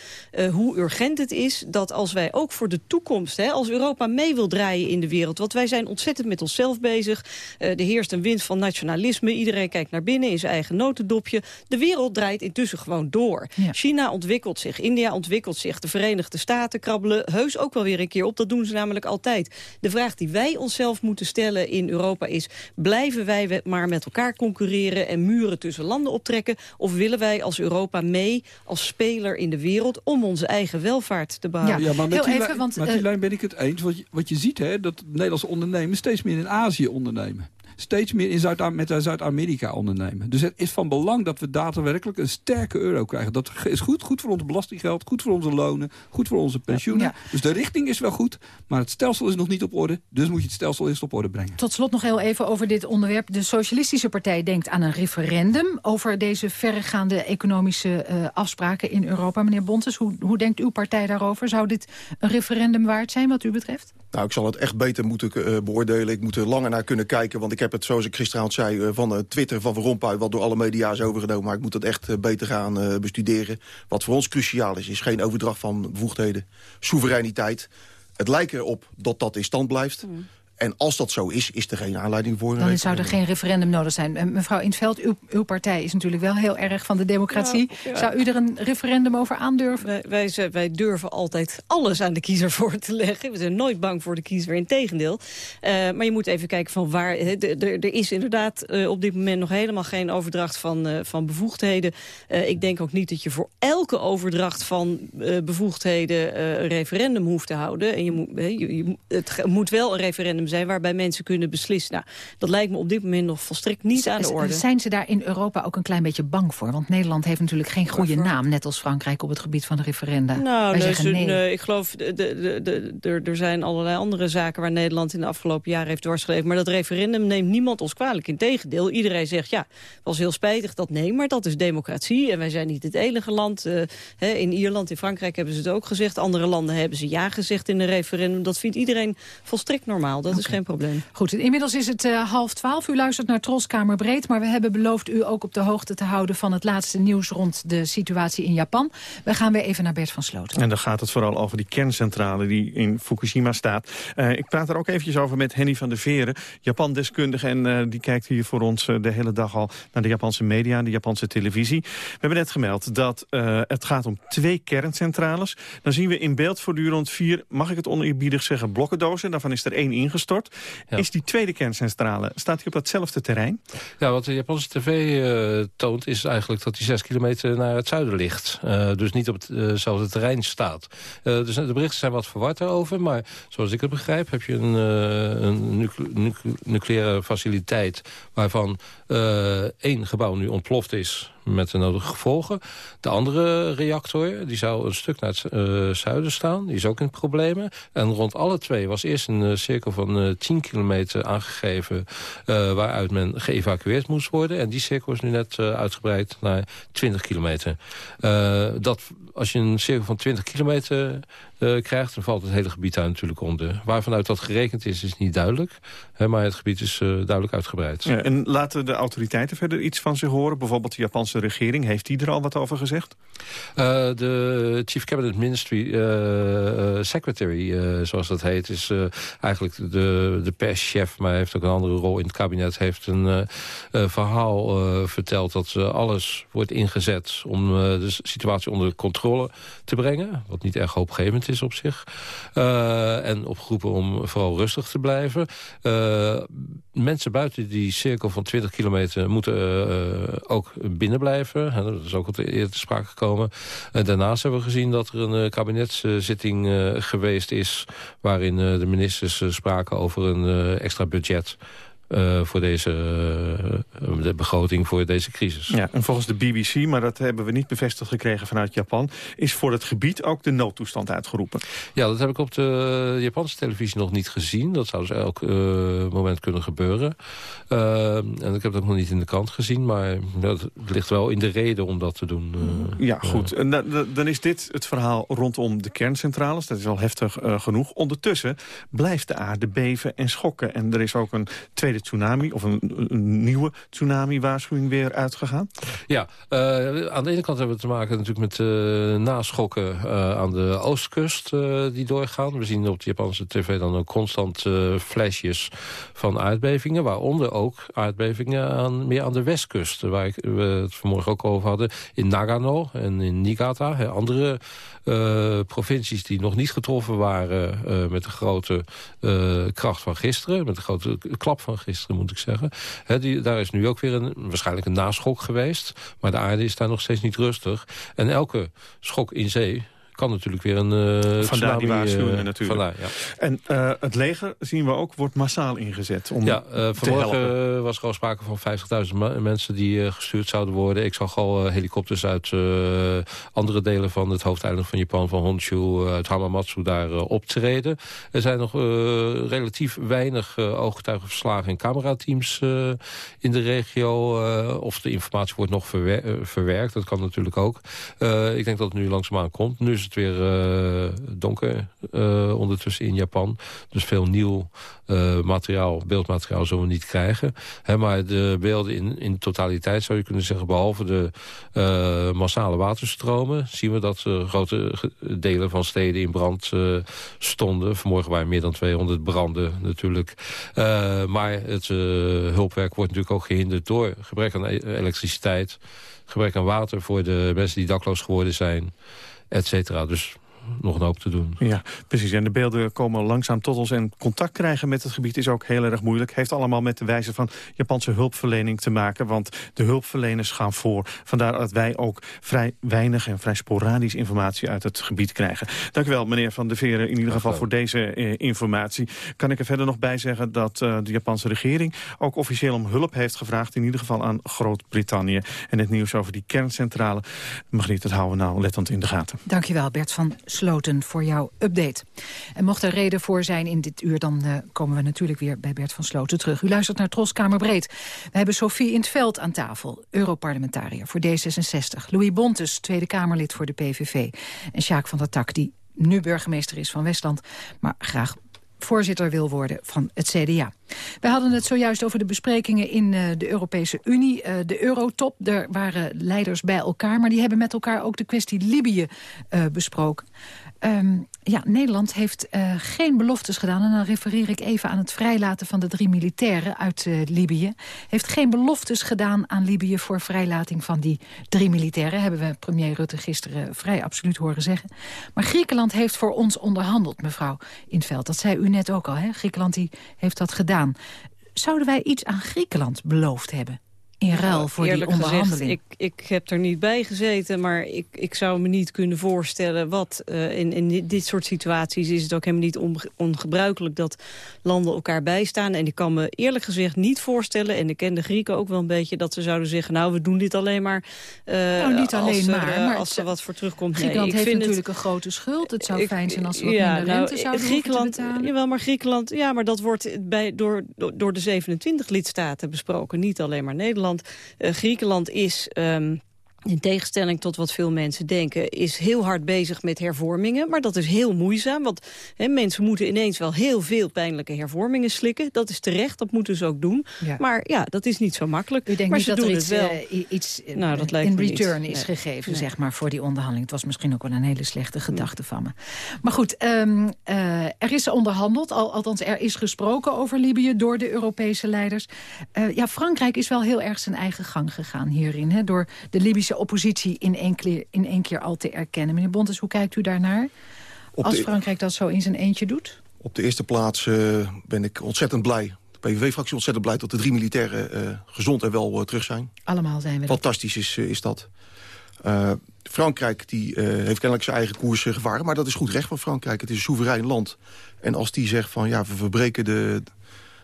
hoe urgent het is... dat als wij ook voor de toekomst, hè, als Europa mee wil draaien in de wereld... want wij zijn ontzettend met onszelf bezig. er heerst een wind van nationalisme. Iedereen kijkt naar binnen in zijn eigen notendopje. De wereld draait intussen gewoon door. Ja. China ontwikkelt zich, India ontwikkelt zich, de Verenigde Staten krabbelen heus ook wel weer een keer op. Dat doen ze namelijk altijd. De vraag die wij onszelf moeten stellen in Europa is... blijven wij maar met elkaar concurreren en muren tussen landen optrekken... of willen wij als Europa mee als speler in de wereld... om onze eigen welvaart te behouden? Ja, ja maar met, die, even, want, met die uh, lijn ben ik het eens. Wat je, wat je ziet, hè, dat Nederlandse ondernemers steeds meer in Azië ondernemen steeds meer in Zuid met Zuid-Amerika ondernemen. Dus het is van belang dat we daadwerkelijk een sterke euro krijgen. Dat is goed, goed voor ons belastinggeld, goed voor onze lonen, goed voor onze pensioenen. Dus de richting is wel goed, maar het stelsel is nog niet op orde. Dus moet je het stelsel eerst op orde brengen. Tot slot nog heel even over dit onderwerp. De Socialistische Partij denkt aan een referendum over deze verregaande economische uh, afspraken in Europa. Meneer Bontes, hoe, hoe denkt uw partij daarover? Zou dit een referendum waard zijn wat u betreft? Nou, ik zal het echt beter moeten uh, beoordelen. Ik moet er langer naar kunnen kijken. Want ik heb het, zoals ik gisteravond zei, uh, van uh, Twitter van Van Rompuy... wat door alle media is overgenomen. Maar ik moet het echt beter gaan bestuderen. Wat voor ons cruciaal is, is geen overdracht van bevoegdheden. Soevereiniteit. Het lijkt erop dat dat in stand blijft. Mm. En als dat zo is, is er geen aanleiding voor. Dan zou er geen referendum nodig zijn. Mevrouw Intveld, uw, uw partij is natuurlijk wel heel erg van de democratie. Zou u er een referendum over aandurven? Wij, wij, wij, durven altijd alles aan de kiezer voor te leggen. We zijn nooit bang voor de kiezer, in tegendeel. Uh, maar je moet even kijken van waar... Er is inderdaad uh, op dit moment nog helemaal geen overdracht van, uh, van bevoegdheden. ik denk ook niet dat je voor elke overdracht van bevoegdheden... een referendum hoeft te houden. En je moet, je, je, het moet wel een referendum zijn waarbij mensen kunnen beslissen. Nou, dat lijkt me op dit moment nog volstrekt niet aan de orde. Zijn ze daar in Europa ook een klein beetje bang voor? Want Nederland heeft natuurlijk geen goede naam, net als Frankrijk op het gebied van de referenda. Nou, nee, nee. ik geloof, er zijn allerlei andere zaken waar Nederland in de afgelopen jaren heeft dwarsgeleefd. Maar dat referendum neemt niemand ons kwalijk. Integendeel, iedereen zegt, ja, het was heel spijtig dat nee, maar dat is democratie. En wij zijn niet het enige land. Uh, hè, in Ierland, in Frankrijk hebben ze het ook gezegd. Andere landen hebben ze ja gezegd in een referendum. Dat vindt iedereen volstrekt normaal. Dat is geen probleem. Goed, inmiddels is het uh, half twaalf. U luistert naar Troskamer Breed, maar we hebben beloofd u ook op de hoogte te houden van het laatste nieuws rond de situatie in Japan. We gaan weer even naar Bert van Sloten. En dan gaat het vooral over die kerncentrale die in Fukushima staat. Uh, ik praat er ook eventjes over met Henny van der Veren, Japan-deskundige. En uh, die kijkt hier voor ons de hele dag al naar de Japanse media, de Japanse televisie. We hebben net gemeld dat het gaat om twee kerncentrales. Dan zien we in beeld voortdurend vier, mag ik het oneerbiedig zeggen, blokkendozen. Daarvan is er één ingestort. Is die tweede kerncentrale, staat hij op datzelfde terrein? Ja, wat de Japanse tv uh, toont is eigenlijk dat hij zes kilometer naar het zuiden ligt. Uh, dus niet op hetzelfde uh, terrein staat. dus de berichten zijn wat verward daarover. Maar zoals ik het begrijp heb je een, een nucle nucle nucleaire faciliteit... waarvan één gebouw nu ontploft is met de nodige gevolgen. De andere reactor die zou een stuk naar het uh, zuiden staan. Die is ook in problemen. En rond alle twee was eerst een uh, cirkel van uh, 10 kilometer aangegeven... waaruit men geëvacueerd moest worden. En die cirkel is nu net uitgebreid naar 20 kilometer. dat, als je een cirkel van 20 kilometer uh, krijgt... dan valt het hele gebied daar natuurlijk onder. Waarvanuit dat gerekend is, is niet duidelijk. Hè, maar het gebied is uh, duidelijk uitgebreid. Ja, en laten de autoriteiten verder iets van zich horen? Bijvoorbeeld de Japanse regering, heeft die er al wat over gezegd? Uh, de Chief Cabinet Ministry Secretary, zoals dat heet... is eigenlijk de, de perschef, maar heeft ook een andere rol in het kabinet... heeft een verhaal verteld dat alles wordt ingezet... om de situatie onder controle te brengen. Wat niet erg hoopgevend is op zich. Uh, en opgeroepen om vooral rustig te blijven. Uh, mensen buiten die cirkel van 20 kilometer moeten uh, ook binnen blijven. dat is ook al eerder te sprake gekomen. daarnaast hebben we gezien dat er een kabinetszitting geweest is... waarin de ministers spraken over een extra budget... Uh, voor deze uh, de begroting voor deze crisis. Ja, en volgens de BBC, maar dat hebben we niet bevestigd gekregen vanuit Japan... is voor het gebied ook de noodtoestand uitgeroepen. Ja, dat heb ik op de Japanse televisie nog niet gezien. Dat zou dus elk uh, moment kunnen gebeuren. en ik heb ook nog niet in de krant gezien... maar dat ligt wel in de reden om dat te doen. ja, goed. En dan is dit het verhaal rondom de kerncentrales. Dat is al heftig genoeg. Ondertussen blijft de aarde beven en schokken. En er is ook een tweede tsunami of een, nieuwe tsunami-waarschuwing weer uitgegaan? Ja, uh, aan de ene kant hebben we te maken natuurlijk met uh, naschokken uh, aan de oostkust die doorgaan. We zien op de Japanse tv dan ook constant flesjes van aardbevingen. Waaronder ook aardbevingen aan, meer aan de westkust. Waar we het vanmorgen ook over hadden. In Nagano en in Niigata. Hè, andere provincies die nog niet getroffen waren met de grote kracht van gisteren. Met de grote klap van gisteren gisteren moet ik zeggen. die, daar is nu ook weer een, waarschijnlijk een naschok geweest. Maar de aarde is daar nog steeds niet rustig. En elke schok in zee kan natuurlijk weer een uh, Vandaar tsunami, die waarschuwingen natuurlijk. Vandaar, ja. En het leger, zien we ook, wordt massaal ingezet om ja, vanmorgen was er al sprake van 50.000 mensen die gestuurd zouden worden. Ik zag al helikopters uit andere delen van het hoofdeiland van Japan, van Honshu, uit Hamamatsu, daar optreden. Er zijn nog relatief weinig ooggetuigen verslagen en camerateams in de regio. of de informatie wordt nog verwerkt, dat kan natuurlijk ook. ik denk dat het nu langzaamaan komt. Nu is weer donker ondertussen in Japan. Dus veel nieuw materiaal, beeldmateriaal zullen we niet krijgen. maar de beelden in, in totaliteit zou je kunnen zeggen... behalve de massale waterstromen... zien we dat grote delen van steden in brand stonden. Vanmorgen waren meer dan 200 branden natuurlijk. maar het hulpwerk wordt natuurlijk ook gehinderd door gebrek aan e-, elektriciteit... gebrek aan water voor de mensen die dakloos geworden zijn, et cetera. Dus nog een hoop te doen. Ja, precies. En de beelden komen langzaam tot ons. En contact krijgen met het gebied is ook heel erg moeilijk. Heeft allemaal met de wijze van Japanse hulpverlening te maken. Want de hulpverleners gaan voor. Vandaar dat wij ook vrij weinig en vrij sporadisch informatie uit het gebied krijgen. Dank u wel, meneer Van de Veren, in ieder geval voor deze eh, informatie. Kan ik er verder nog bij zeggen dat uh, de Japanse regering ook officieel om hulp heeft gevraagd. In ieder geval aan Groot-Brittannië. En het nieuws over die kerncentrale. Margriet, dat houden we nou lettend in de gaten. Dank je wel, Bert van Sloten voor jouw update. En mocht er reden voor zijn in dit uur... dan uh, komen we natuurlijk weer bij Bert van Sloten terug. U luistert naar Troskamer Breed. We hebben Sophie in het veld aan tafel, Europarlementariër voor D66. Louis Bontes, Tweede Kamerlid voor de PVV. En Sjaak van der Tak, die nu burgemeester is van Westland... maar graag voorzitter wil worden van het CDA. We hadden het zojuist over de besprekingen in uh, de Europese Unie, uh, de Eurotop. Er waren leiders bij elkaar, maar die hebben met elkaar ook de kwestie Libië uh, besproken. Um, ja, Nederland heeft geen beloftes gedaan. En dan refereer ik even aan het vrijlaten van de drie militairen uit Libië. Heeft geen beloftes gedaan aan Libië voor vrijlating van die drie militairen. Hebben we premier Rutte gisteren vrij absoluut horen zeggen. Maar Griekenland heeft voor ons onderhandeld, mevrouw Inveld. Dat zei u net ook al, hè? Griekenland die heeft dat gedaan. Zouden wij iets aan Griekenland beloofd hebben? In ruil voor die onderhandeling? Gezegd, ik, ik heb er niet bij gezeten, maar ik, ik zou me niet kunnen voorstellen wat. Uh, in, in dit soort situaties is het ook helemaal niet ongebruikelijk dat landen elkaar bijstaan. En ik kan me eerlijk gezegd niet voorstellen, en ik ken de Grieken ook wel een beetje, dat ze zouden zeggen, nou we doen dit alleen maar, uh, nou, niet alleen als, maar, uh, maar als er wat voor terugkomt. Griekenland nee, heeft vind natuurlijk het, een grote schuld. Het zou ik, fijn zijn als wat ja, minder nou, rente zouden Griekenland, betalen. Jawel, maar Griekenland, ja, maar dat wordt bij, door, door de 27 lidstaten besproken, niet alleen maar Nederland. Uh, Griekenland is... Um, in tegenstelling tot wat veel mensen denken, is heel hard bezig met hervormingen. Maar dat is heel moeizaam, want he, mensen moeten ineens wel heel veel pijnlijke hervormingen slikken. Dat is terecht, dat moeten ze ook doen. Ja. Maar ja, dat is niet zo makkelijk. U denkt maar niet ze dat doen er het iets, wel. uh, iets nou, dat lijkt in return niet. is Nee. gegeven, Nee. zeg maar, voor die onderhandeling. Het was misschien ook wel een hele slechte gedachte van me. Maar goed, um, uh, er is onderhandeld, al, althans er is gesproken over Libië door de Europese leiders. Ja, Frankrijk is wel heel erg zijn eigen gang gegaan hierin, hè, door de Libische oppositie in één, keer, in één keer al te erkennen. Meneer Bontes, hoe kijkt u daarnaar? Op Als de- Frankrijk dat zo in zijn eentje doet? Op de eerste plaats eh, ben ik ontzettend blij. De PVV-fractie ontzettend blij dat de drie militairen eh, gezond en wel eh, terug zijn. Allemaal zijn we. Fantastisch is, is dat. Frankrijk die, heeft kennelijk zijn eigen koers gevaren. Maar dat is goed recht van Frankrijk. Het is een soeverein land. En als die zegt van ja, we verbreken de,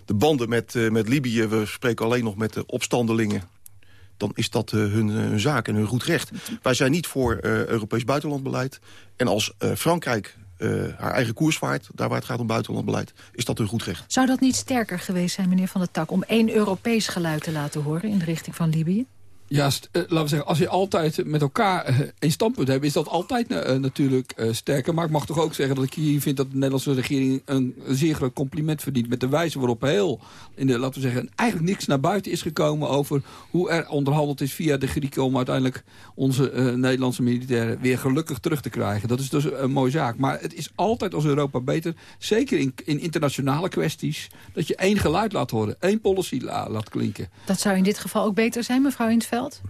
de banden met, met Libië... we spreken alleen nog met de opstandelingen... dan is dat eh, hun, eh, hun zaak en hun goed recht. Wij zijn niet voor eh, Europees buitenlandbeleid. En als Frankrijk haar eigen koers vaart... daar waar het gaat om buitenlandbeleid, is dat hun goed recht. Zou dat niet sterker geweest zijn, meneer Van der Tak... om één Europees geluid te laten horen in de richting van Libië? Ja, eh, laten we zeggen, als je altijd met elkaar eh, een standpunt hebt... is dat altijd eh, natuurlijk sterker. Maar ik mag toch ook zeggen dat ik hier vind dat de Nederlandse regering... een, zeer groot compliment verdient met de wijze waarop heel... in de, laten we zeggen, eigenlijk niks naar buiten is gekomen... over hoe er onderhandeld is via de Grieken... om uiteindelijk onze Nederlandse militairen weer gelukkig terug te krijgen. Dat is dus een mooie zaak. Maar het is altijd als Europa beter, zeker in, in internationale kwesties... dat je één geluid laat horen, één policy la- laat klinken. Dat zou in dit geval ook beter zijn, mevrouw in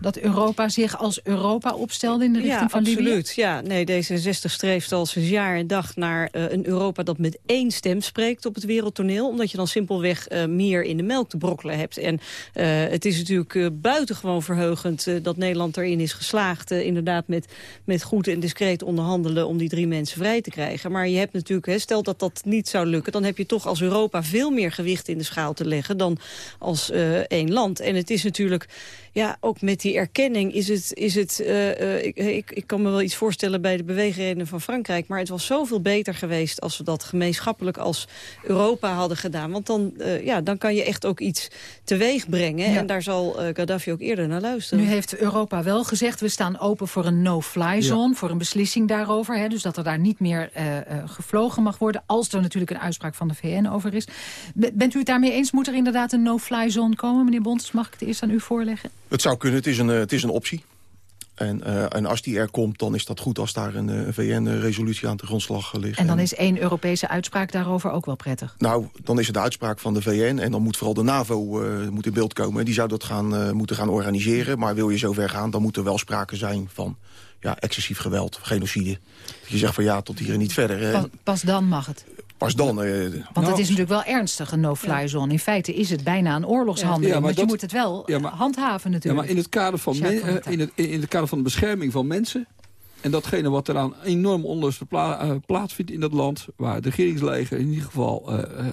Dat Europa zich als Europa opstelde in de richting ja, van absoluut. Libië? Ja, nee, D66 streeft al sinds jaar en dag naar uh, een Europa dat met één stem spreekt op het wereldtoneel. Omdat je dan simpelweg uh, meer in de melk te brokkelen hebt. En uh, het is natuurlijk buitengewoon verheugend dat Nederland erin is geslaagd. inderdaad met, met goed en discreet onderhandelen om die drie mensen vrij te krijgen. Maar je hebt natuurlijk, hè, stel dat dat niet zou lukken, dan heb je toch als Europa veel meer gewicht in de schaal te leggen dan als één land. En het is natuurlijk ja, ook met die erkenning is het... Is het uh, uh, ik, ik, ik kan me wel iets voorstellen bij de beweegredenen van Frankrijk... maar het was zoveel beter geweest als we dat gemeenschappelijk als Europa hadden gedaan. Want dan, uh, ja, dan kan je echt ook iets teweeg brengen. Ja. En daar zal Gaddafi ook eerder naar luisteren. Nu heeft Europa wel gezegd... we staan open voor een no-fly zone, ja. voor een beslissing daarover. Hè, dus dat er daar niet meer gevlogen mag worden... als er natuurlijk een uitspraak van de VN over is. Bent u het daarmee eens? Moet er inderdaad een no-fly zone komen? Meneer Bontes, mag ik het eerst aan u voorleggen? Het zou kunnen, het is een, het is een optie. En, uh, en als die er komt, dan is dat goed als daar een, een VN-resolutie aan de grondslag ligt. En dan is één Europese uitspraak daarover ook wel prettig? Nou, dan is het de uitspraak van de VN en dan moet vooral de NAVO uh, moet in beeld komen. Die zou dat gaan, uh, moeten gaan organiseren. Maar wil je zover gaan, dan moet er wel sprake zijn van ja, excessief geweld, genocide. Dat je zegt van ja, tot hier en niet verder. Pas, pas dan mag het? Pas dan. Uh, want nou, het is natuurlijk wel ernstig, een no-fly zone. In feite is het bijna een oorlogshandeling. Ja, maar dat, je moet het wel ja, maar, handhaven natuurlijk. Ja, maar in het, kader van men, uh, in, het, in het kader van de bescherming van mensen... en datgene wat er aan enorm pla uh, plaatsvindt in dat land... waar het regeringsleger in ieder geval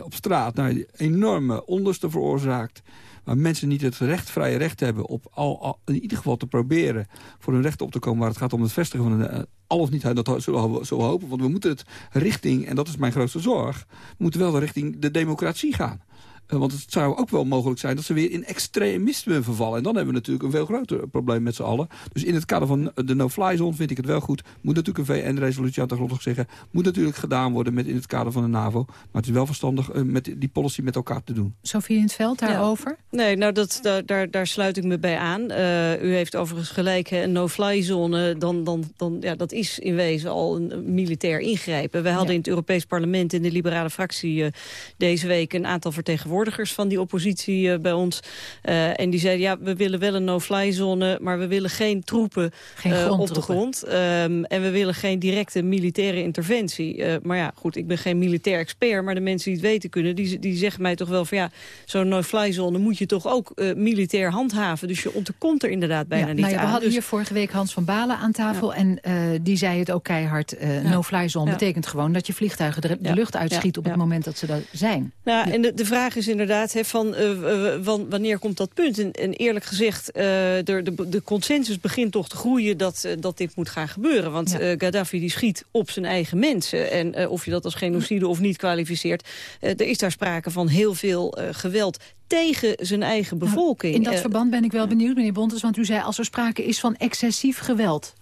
op straat nou, enorme onlusten veroorzaakt... waar mensen niet het recht, vrije recht hebben... op al, al, in ieder geval te proberen voor hun recht op te komen... waar het gaat om het vestigen van een al of niet, dat zullen we, zullen hopen. Want we moeten het richting, en dat is mijn grootste zorg... we moeten wel richting de democratie gaan. Uh, want het zou ook wel mogelijk zijn dat ze weer in extremisme vervallen. En dan hebben we natuurlijk een veel groter probleem met z'n allen. Dus in het kader van de no-fly zone vind ik het wel goed. Moet natuurlijk een VN-resolutie aan de grond zeggen. Moet natuurlijk gedaan worden met in het kader van de NAVO. Maar het is wel verstandig uh, met die policy met elkaar te doen. Sofie in het veld daarover? Ja. Nee, nou dat, daar, daar, daar sluit ik me bij aan. Uh, u heeft overigens gelijk, hè, een no-fly zone, dan, dan, dan, ja, dat is in wezen al een militair ingrijpen. We hadden ja. in het Europees Parlement in de liberale fractie deze week een aantal vertegenwoordigers van die oppositie uh, bij ons. Uh, en die zeiden, ja, we willen wel een no-fly zone... maar we willen geen troepen geen uh, op de grond. Um, en we willen geen directe militaire interventie. maar ja, goed, ik ben geen militair expert... maar de mensen die het weten kunnen, die, die zeggen mij toch wel van... ja, zo'n no-fly zone moet je toch ook militair handhaven. Dus je ontkomt er inderdaad bijna ja, niet nou ja, aan. We hadden dus... hier vorige week Hans van Balen aan tafel... Ja. en die zei het ook keihard. No-fly zone betekent gewoon dat je vliegtuigen de, de lucht uitschiet... op het moment dat ze daar zijn. Nou, en de, de vraag is inderdaad hè, van uh, wanneer komt dat punt. En, en eerlijk gezegd, uh, de, de, de, consensus begint toch te groeien dat, uh, dat dit moet gaan gebeuren. Want ja. Gaddafi die schiet op zijn eigen mensen. En of je dat als genocide of niet kwalificeert... er is daar sprake van heel veel geweld tegen zijn eigen bevolking. in dat verband ben ik wel benieuwd, meneer Bontes... want u zei als er sprake is van excessief geweld.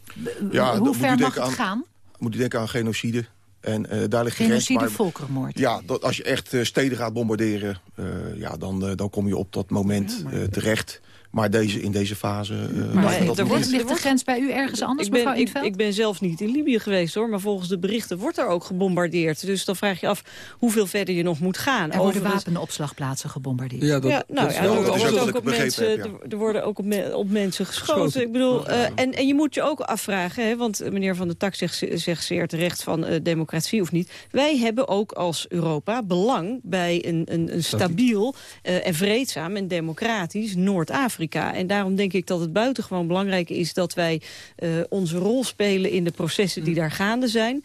Ja, Hoe ver mag het aan, gaan? Moet u denken aan genocide. En uh, daar ligt Genocide, grens, volkerenmoord. Ja, dat, als je echt uh, steden gaat bombarderen, uh, ja, dan, dan kom je op dat moment terecht. Maar deze, in deze fase... Uh, maar nee, dat er wordt, ligt de grens bij u ergens anders, ik ben, mevrouw ik, ik, ben zelf niet in Libië geweest, hoor. Maar volgens de berichten wordt er ook gebombardeerd. Dus dan vraag je af hoeveel verder je nog moet gaan. Er worden wapenopslagplaatsen gebombardeerd. Ja, dat, ja nou, dat ja, er, wordt ook op mensen, heb, ja. er worden ook op, me, op mensen geschoten. geschoten. Ik bedoel, uh, en, en je moet je ook afvragen, hè, want meneer Van der Tak zegt, zegt zeer terecht van uh, democratie of niet. Wij hebben ook als Europa belang bij een, een, een stabiel uh, en vreedzaam en democratisch Noord-Afrika. En daarom denk ik dat het buitengewoon belangrijk is dat wij uh, onze rol spelen in de processen die daar gaande zijn.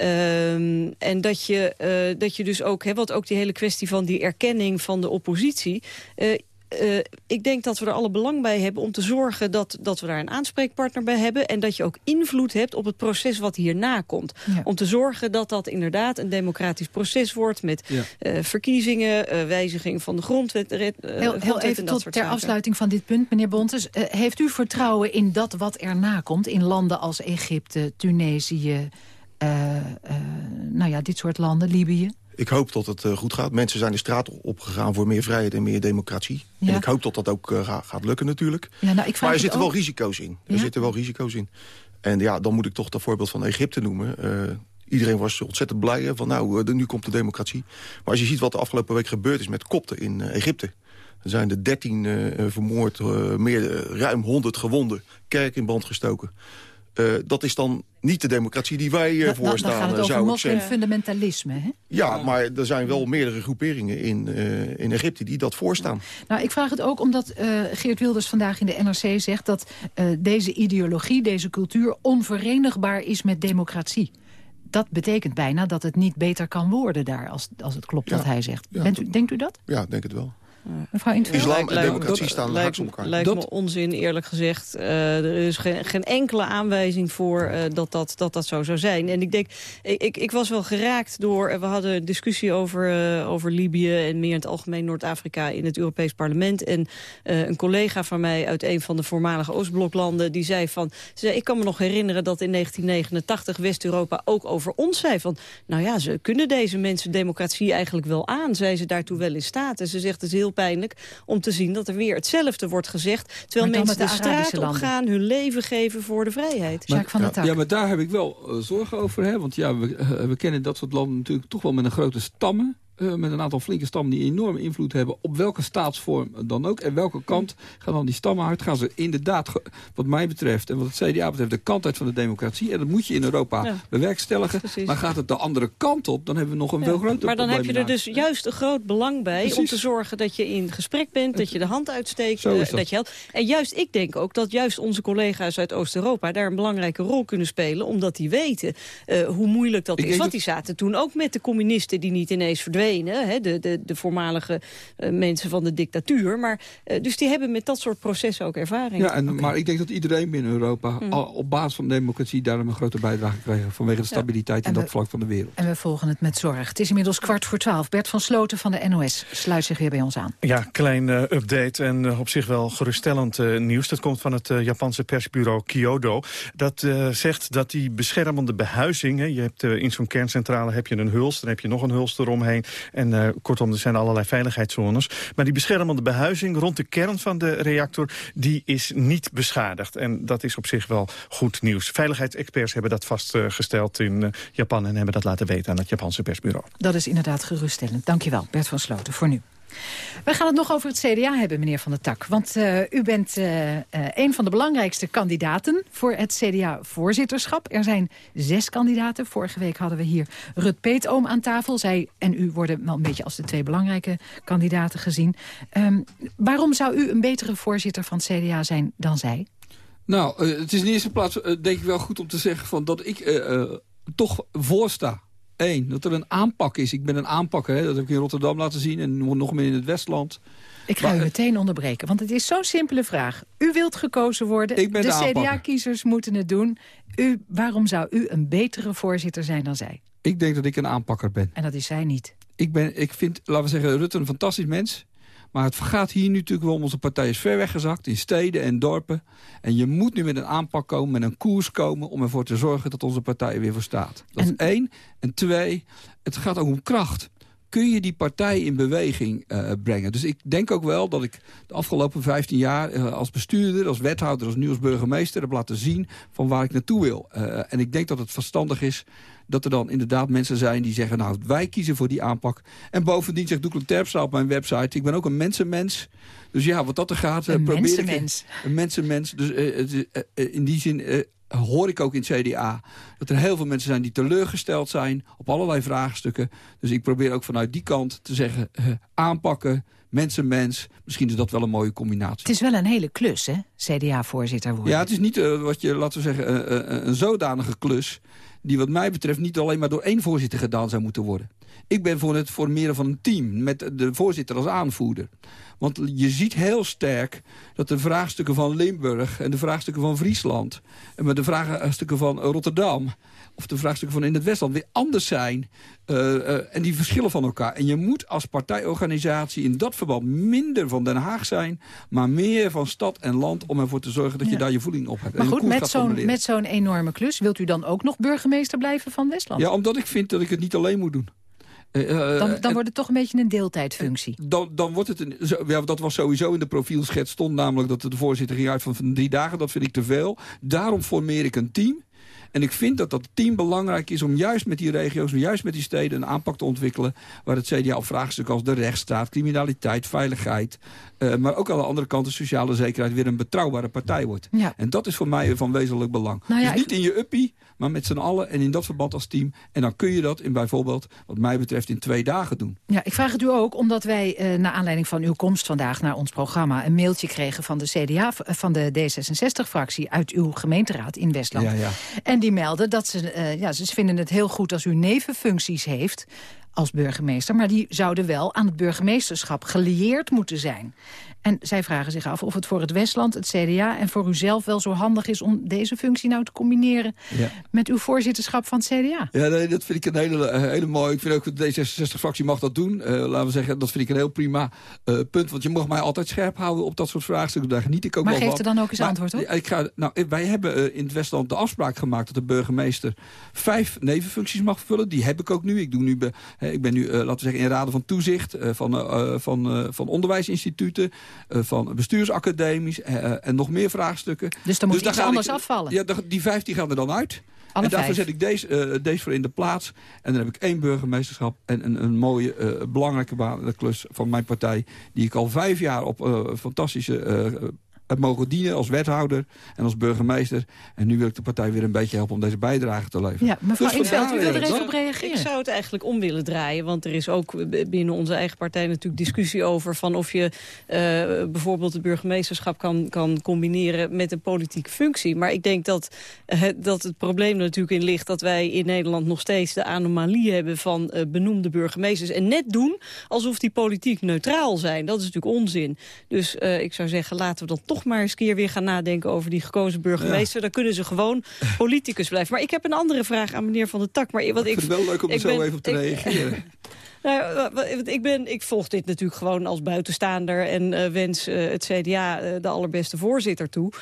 Um, en dat je, uh, dat je dus ook, hè, wat ook die hele kwestie van die erkenning van de oppositie... Uh, uh, ik denk dat we er alle belang bij hebben om te zorgen dat, dat we daar een aanspreekpartner bij hebben. En dat je ook invloed hebt op het proces wat hierna komt. Ja. Om te zorgen dat dat inderdaad een democratisch proces wordt. Met ja. uh, verkiezingen, uh, wijziging van de grondwet. heel, heel even tot ter zaken. afsluiting van dit punt, meneer Bontes. heeft u vertrouwen in dat wat erna komt in landen als Egypte, Tunesië... nou ja, dit soort landen, Libië? Ik hoop dat het uh, goed gaat. Mensen zijn de straat opgegaan voor meer vrijheid en meer democratie. Ja. En ik hoop dat dat ook uh, gaat lukken natuurlijk. Ja, nou, maar er zitten ook... wel risico's in. Ja? Er zitten wel risico's in. En ja, dan moet ik toch dat voorbeeld van Egypte noemen. Uh, iedereen was ontzettend blij van nou, nu komt de democratie. Maar als je ziet wat de afgelopen week gebeurd is met kopten in Egypte... Er zijn er 13 vermoord, meer, ruim 100 gewonden, kerk in brand gestoken. Dat is dan niet de democratie die wij uh, voorstaan, Dan gaat het over moslimfundamentalisme, hè? Ja, maar er zijn wel meerdere groeperingen in, in Egypte die dat voorstaan. Nou, ik vraag het ook omdat Geert Wilders vandaag in de NRC zegt... dat deze ideologie, deze cultuur onverenigbaar is met democratie dat betekent bijna dat het niet beter kan worden daar... als, als het klopt wat hij zegt. Bent u, denkt u dat? Ja, denk het wel. Mevrouw Islam en democratie staan lijkt, elkaar. Lijkt me onzin, eerlijk gezegd. Uh, er is geen, geen, enkele aanwijzing voor uh, dat, dat, dat dat zo zou zijn. En ik denk, ik, ik was wel geraakt door... we hadden een discussie over, uh, over Libië en meer in het algemeen Noord-Afrika... in het Europees Parlement. En een collega van mij uit een van de voormalige Oostbloklanden... die zei van, zei, ik kan me nog herinneren dat in 1989 West-Europa ook over ons zei van... nou ja, ze kunnen deze mensen democratie eigenlijk wel aan. Zijn ze daartoe wel in staat? En ze zegt, het is heel pijnlijk om te zien dat er weer hetzelfde wordt gezegd. Terwijl mensen de, de straat op gaan, hun leven geven voor de vrijheid. Maar, van ja, ja, maar daar heb ik wel uh, zorgen over. Hè? Want ja, we, uh, we kennen dat soort landen natuurlijk toch wel met een grote stammen. Uh, met een aantal flinke stammen die enorme invloed hebben... op welke staatsvorm dan ook. En welke kant gaan dan die stammen uit? Gaan ze inderdaad, wat mij betreft... en wat het CDA betreft, de kant uit van de democratie. En dat moet je in Europa ja. bewerkstelligen. Maar gaat het de andere kant op, dan hebben we nog een ja. veel groter Maar dan heb je er dus juist een groot belang bij... Precies. om te zorgen dat je in gesprek bent, dat je de hand uitsteekt. Uh, dat. dat je helpt. En juist, ik denk ook dat juist onze collega's uit Oost-Europa... daar een belangrijke rol kunnen spelen... omdat die weten uh, hoe moeilijk dat ik is. Want die zaten toen ook met de communisten die niet ineens verdwenen Hè, de, de, de voormalige uh, mensen van de dictatuur. Maar, uh, dus die hebben met dat soort processen ook ervaring. Ja, en, okay. maar ik denk dat iedereen binnen Europa hmm. op basis van democratie... daarom een grote bijdrage krijgen vanwege de stabiliteit ja. in dat vlak van de wereld. En we volgen het met zorg. Het is inmiddels kwart voor twaalf. Bert van Sloten van de NOS sluit zich weer bij ons aan. Ja, klein uh, update en uh, op zich wel geruststellend uh, nieuws. Dat komt van het Japanse persbureau Kyodo. Dat zegt dat die beschermende behuizing... Hè, je hebt in zo'n kerncentrale heb je een huls, dan heb je nog een huls eromheen... En uh, kortom, er zijn allerlei veiligheidszones. Maar die beschermende behuizing rond de kern van de reactor... die is niet beschadigd. En dat is op zich wel goed nieuws. Veiligheidsexperts hebben dat vastgesteld in uh, Japan... en hebben dat laten weten aan het Japanse persbureau. Dat is inderdaad geruststellend. Dankjewel, Bert van Sloten, voor nu. We gaan het nog over het CDA hebben, meneer Van der Tak. Want uh, u bent uh, uh, een van de belangrijkste kandidaten voor het CDA-voorzitterschap. Er zijn zes kandidaten. Vorige week hadden we hier Rut Peetoom aan tafel. Zij en u worden wel een beetje als de twee belangrijke kandidaten gezien. Um, waarom zou u een betere voorzitter van het CDA zijn dan zij? Nou, het is in eerste plaats denk ik wel goed om te zeggen... Van dat ik toch voorsta Eén, dat er een aanpak is. Ik ben een aanpakker, hè? dat heb ik in Rotterdam laten zien... en nog meer in het Westland. Ik ga maar, u meteen onderbreken, want het is zo'n simpele vraag. U wilt gekozen worden, ik ben de, de CDA-kiezers moeten het doen. U, waarom zou u een betere voorzitter zijn dan zij? Ik denk dat ik een aanpakker ben. En dat is zij niet? Ik, ben, ik vind, laten we zeggen, Rutte een fantastisch mens. Maar het gaat hier nu natuurlijk wel om onze partij is ver weggezakt in steden en dorpen. En je moet nu met een aanpak komen, met een koers komen... om ervoor te zorgen dat onze partij weer voor staat. Dat en... is één. En twee, het gaat ook om kracht kun je die partij in beweging uh, brengen. Dus ik denk ook wel dat ik de afgelopen 15 jaar uh, als bestuurder, als wethouder, als nieuws burgemeester heb laten zien van waar ik naartoe wil. Uh, en ik denk dat het verstandig is dat er dan inderdaad mensen zijn die zeggen... nou, wij kiezen voor die aanpak. En bovendien zegt Doekle Terpstra op mijn website... ik ben ook een mensenmens. Dus ja, wat dat er gaat... Een probeer mensenmens. Ik, een mensenmens. Dus in die zin hoor ik ook in het CDA dat er heel veel mensen zijn die teleurgesteld zijn op allerlei vraagstukken. Dus ik probeer ook vanuit die kant te zeggen uh, aanpakken, mensenmens. Misschien is dat wel een mooie combinatie. Het is wel een hele klus, hè, CDA-voorzitter worden. Ja, het is niet uh, wat je, laten we zeggen, uh, een zodanige klus... die wat mij betreft niet alleen maar door één voorzitter gedaan zou moeten worden. Ik ben voor het formeren van een team met de voorzitter als aanvoerder. Want je ziet heel sterk dat de vraagstukken van Limburg... en de vraagstukken van Friesland... en de vraagstukken van Rotterdam... of de vraagstukken van in het Westland weer anders zijn. Uh, uh, en die verschillen van elkaar. En je moet als partijorganisatie in dat verband minder van Den Haag zijn... maar meer van stad en land om ervoor te zorgen dat ja. je daar je voeling op hebt. Maar goed, met zo'n met zo'n enorme klus... wilt u dan ook nog burgemeester blijven van Westland? Ja, omdat ik vind dat ik het niet alleen moet doen. Uh, dan, dan wordt het toch een beetje een deeltijdfunctie. Dan, dan wordt het een, ja, dat was sowieso in de profielschets stond namelijk dat de voorzitter ging uit van, van drie dagen. Dat vind ik te veel. Daarom formeer ik een team. En ik vind dat dat team belangrijk is om juist met die regio's... juist met die steden een aanpak te ontwikkelen... waar het CDA op vraagstukken als de rechtsstaat, criminaliteit, veiligheid... Uh, maar ook aan de andere kant de sociale zekerheid... weer een betrouwbare partij wordt. Ja. En dat is voor mij van wezenlijk belang. Nou ja, dus niet in je uppie, maar met z'n allen en in dat verband als team. En dan kun je dat in bijvoorbeeld, wat mij betreft, in twee dagen doen. Ja, ik vraag het u ook omdat wij, uh, naar aanleiding van uw komst vandaag naar ons programma... een mailtje kregen van de CDA, van de D66-fractie uit uw gemeenteraad in Westland. Ja, ja. En die melden dat ze, uh, ja, ze vinden het heel goed als u nevenfuncties heeft als burgemeester. Maar die zouden wel aan het burgemeesterschap gelieerd moeten zijn. En zij vragen zich af of het voor het Westland, het CDA... en voor uzelf wel zo handig is om deze functie nou te combineren... Ja. met uw voorzitterschap van het CDA. Ja, nee, dat vind ik een hele, hele mooie... Ik vind ook dat de D66-fractie mag dat doen. Uh, laten we zeggen, dat vind ik een heel prima uh, punt. Want je mag mij altijd scherp houden op dat soort vraagstukken. Daar geniet ik ook maar wel geef van. er dan ook eens maar, antwoord op. Ik ga, nou, wij hebben uh, in het Westland de afspraak gemaakt... dat de burgemeester vijf nevenfuncties mag vervullen. Die heb ik ook nu. Ik, doe nu be, ik ben nu, laten we zeggen, in raden van toezicht... van, van, van onderwijsinstituten... van van bestuursacademies en nog meer vraagstukken. Dus dan moet dus iets anders ik, afvallen? Ja, die vijftien gaan er dan uit. Alle en daarvoor vijf. zet ik deze, deze voor in de plaats. En dan heb ik één burgemeesterschap en een, een mooie, belangrijke baan, de klus van mijn partij... die ik al vijf jaar op fantastische heb mogen dienen als wethouder en als burgemeester. En nu wil ik de partij weer een beetje helpen om deze bijdrage te leveren. Ja, mevrouw dus Inveld, u wil er even op reageren. Ik zou het eigenlijk om willen draaien. Want er is ook binnen onze eigen partij natuurlijk discussie over... van of je uh, bijvoorbeeld het burgemeesterschap kan, kan combineren met een politieke functie. Maar ik denk dat, uh, dat het probleem er natuurlijk in ligt... dat wij in Nederland nog steeds de anomalie hebben van uh, benoemde burgemeesters. En net doen alsof die politiek neutraal zijn. Dat is natuurlijk onzin. Dus ik zou zeggen, laten we dan toch toch maar eens keer weer gaan nadenken over die gekozen burgemeester. Ja. Dan kunnen ze gewoon politicus blijven. Maar ik heb een andere vraag aan meneer Van der Tak. Maar wat ik, ik vind het wel leuk om er zo ben, even op te ik, reageren. Nou, ik, ben, ik volg dit natuurlijk gewoon als buitenstaander... en uh, wens uh, het CDA uh, de allerbeste voorzitter toe.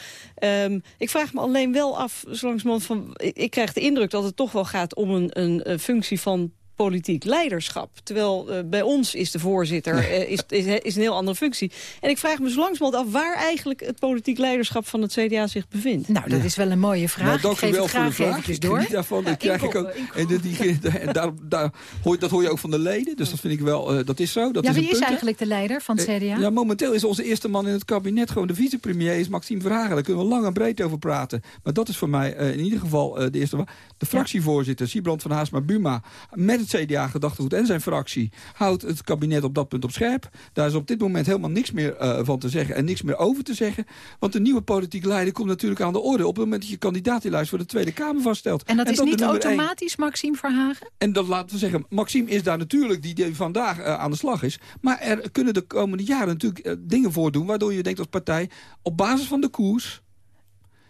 Um, ik vraag me alleen wel af, zo langzamerhand van... Ik, ik krijg de indruk dat het toch wel gaat om een, een, een functie van politiek leiderschap. Terwijl uh, bij ons is de voorzitter uh, is, is, is, een heel andere functie. En ik vraag me zo langzamerhand af waar eigenlijk het politiek leiderschap van het CDA zich bevindt. Nou, dat ja. is wel een mooie vraag. Nou, dank ik geef u wel het graag voor de vraag. eventjes door. Ik daarvan, ja, dat krijg ik ook. En, de, die, en daar, daar hoor, dat hoor je ook van de leden. Dus dat vind ik wel, uh, dat is zo. Dat ja, is wie een is eigenlijk de leider van het CDA? ja, momenteel is onze eerste man in het kabinet gewoon de vicepremier is Maxime Verhagen. Daar kunnen we lang en breed over praten. Maar dat is voor mij in ieder geval de eerste. De fractievoorzitter, Siebrand van Haasma Buma, met het CDA gedachtegoed en zijn fractie houdt het kabinet op dat punt op scherp. Daar is op dit moment helemaal niks meer uh, van te zeggen en niks meer over te zeggen. Want de nieuwe politieke leider komt natuurlijk aan de orde... op het moment dat je kandidatenlijst voor de Tweede Kamer vaststelt. En dat en is niet automatisch. Maxime Verhagen? En dat laten we zeggen, Maxime is daar natuurlijk die, die vandaag uh, aan de slag is. Maar er kunnen de komende jaren natuurlijk uh, dingen voordoen... waardoor je denkt als partij, op basis van de koers...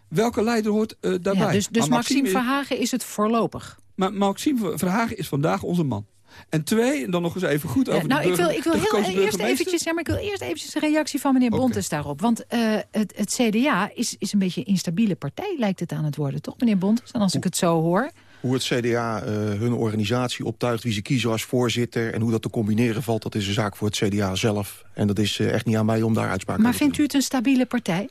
welke leider hoort daarbij. Ja, dus dus Maxime, Maxime Verhagen is het voorlopig? Maar Maxime Verhagen is vandaag onze man. En twee, en dan nog eens even goed over ja, nou, de ik wil, ik wil heel eerst eventjes, ja, maar ik wil eerst eventjes een reactie van meneer Bontes okay. daarop. Want uh, het, het, CDA is, is een beetje een instabiele partij, lijkt het aan het worden, toch meneer Bontes? En als ik het zo hoor... Hoe het CDA uh, hun organisatie optuigt, wie ze kiezen als voorzitter... en hoe dat te combineren valt, dat is een zaak voor het CDA zelf. En dat is uh, echt niet aan mij om daar uitspraak maar vindt u het een stabiele partij?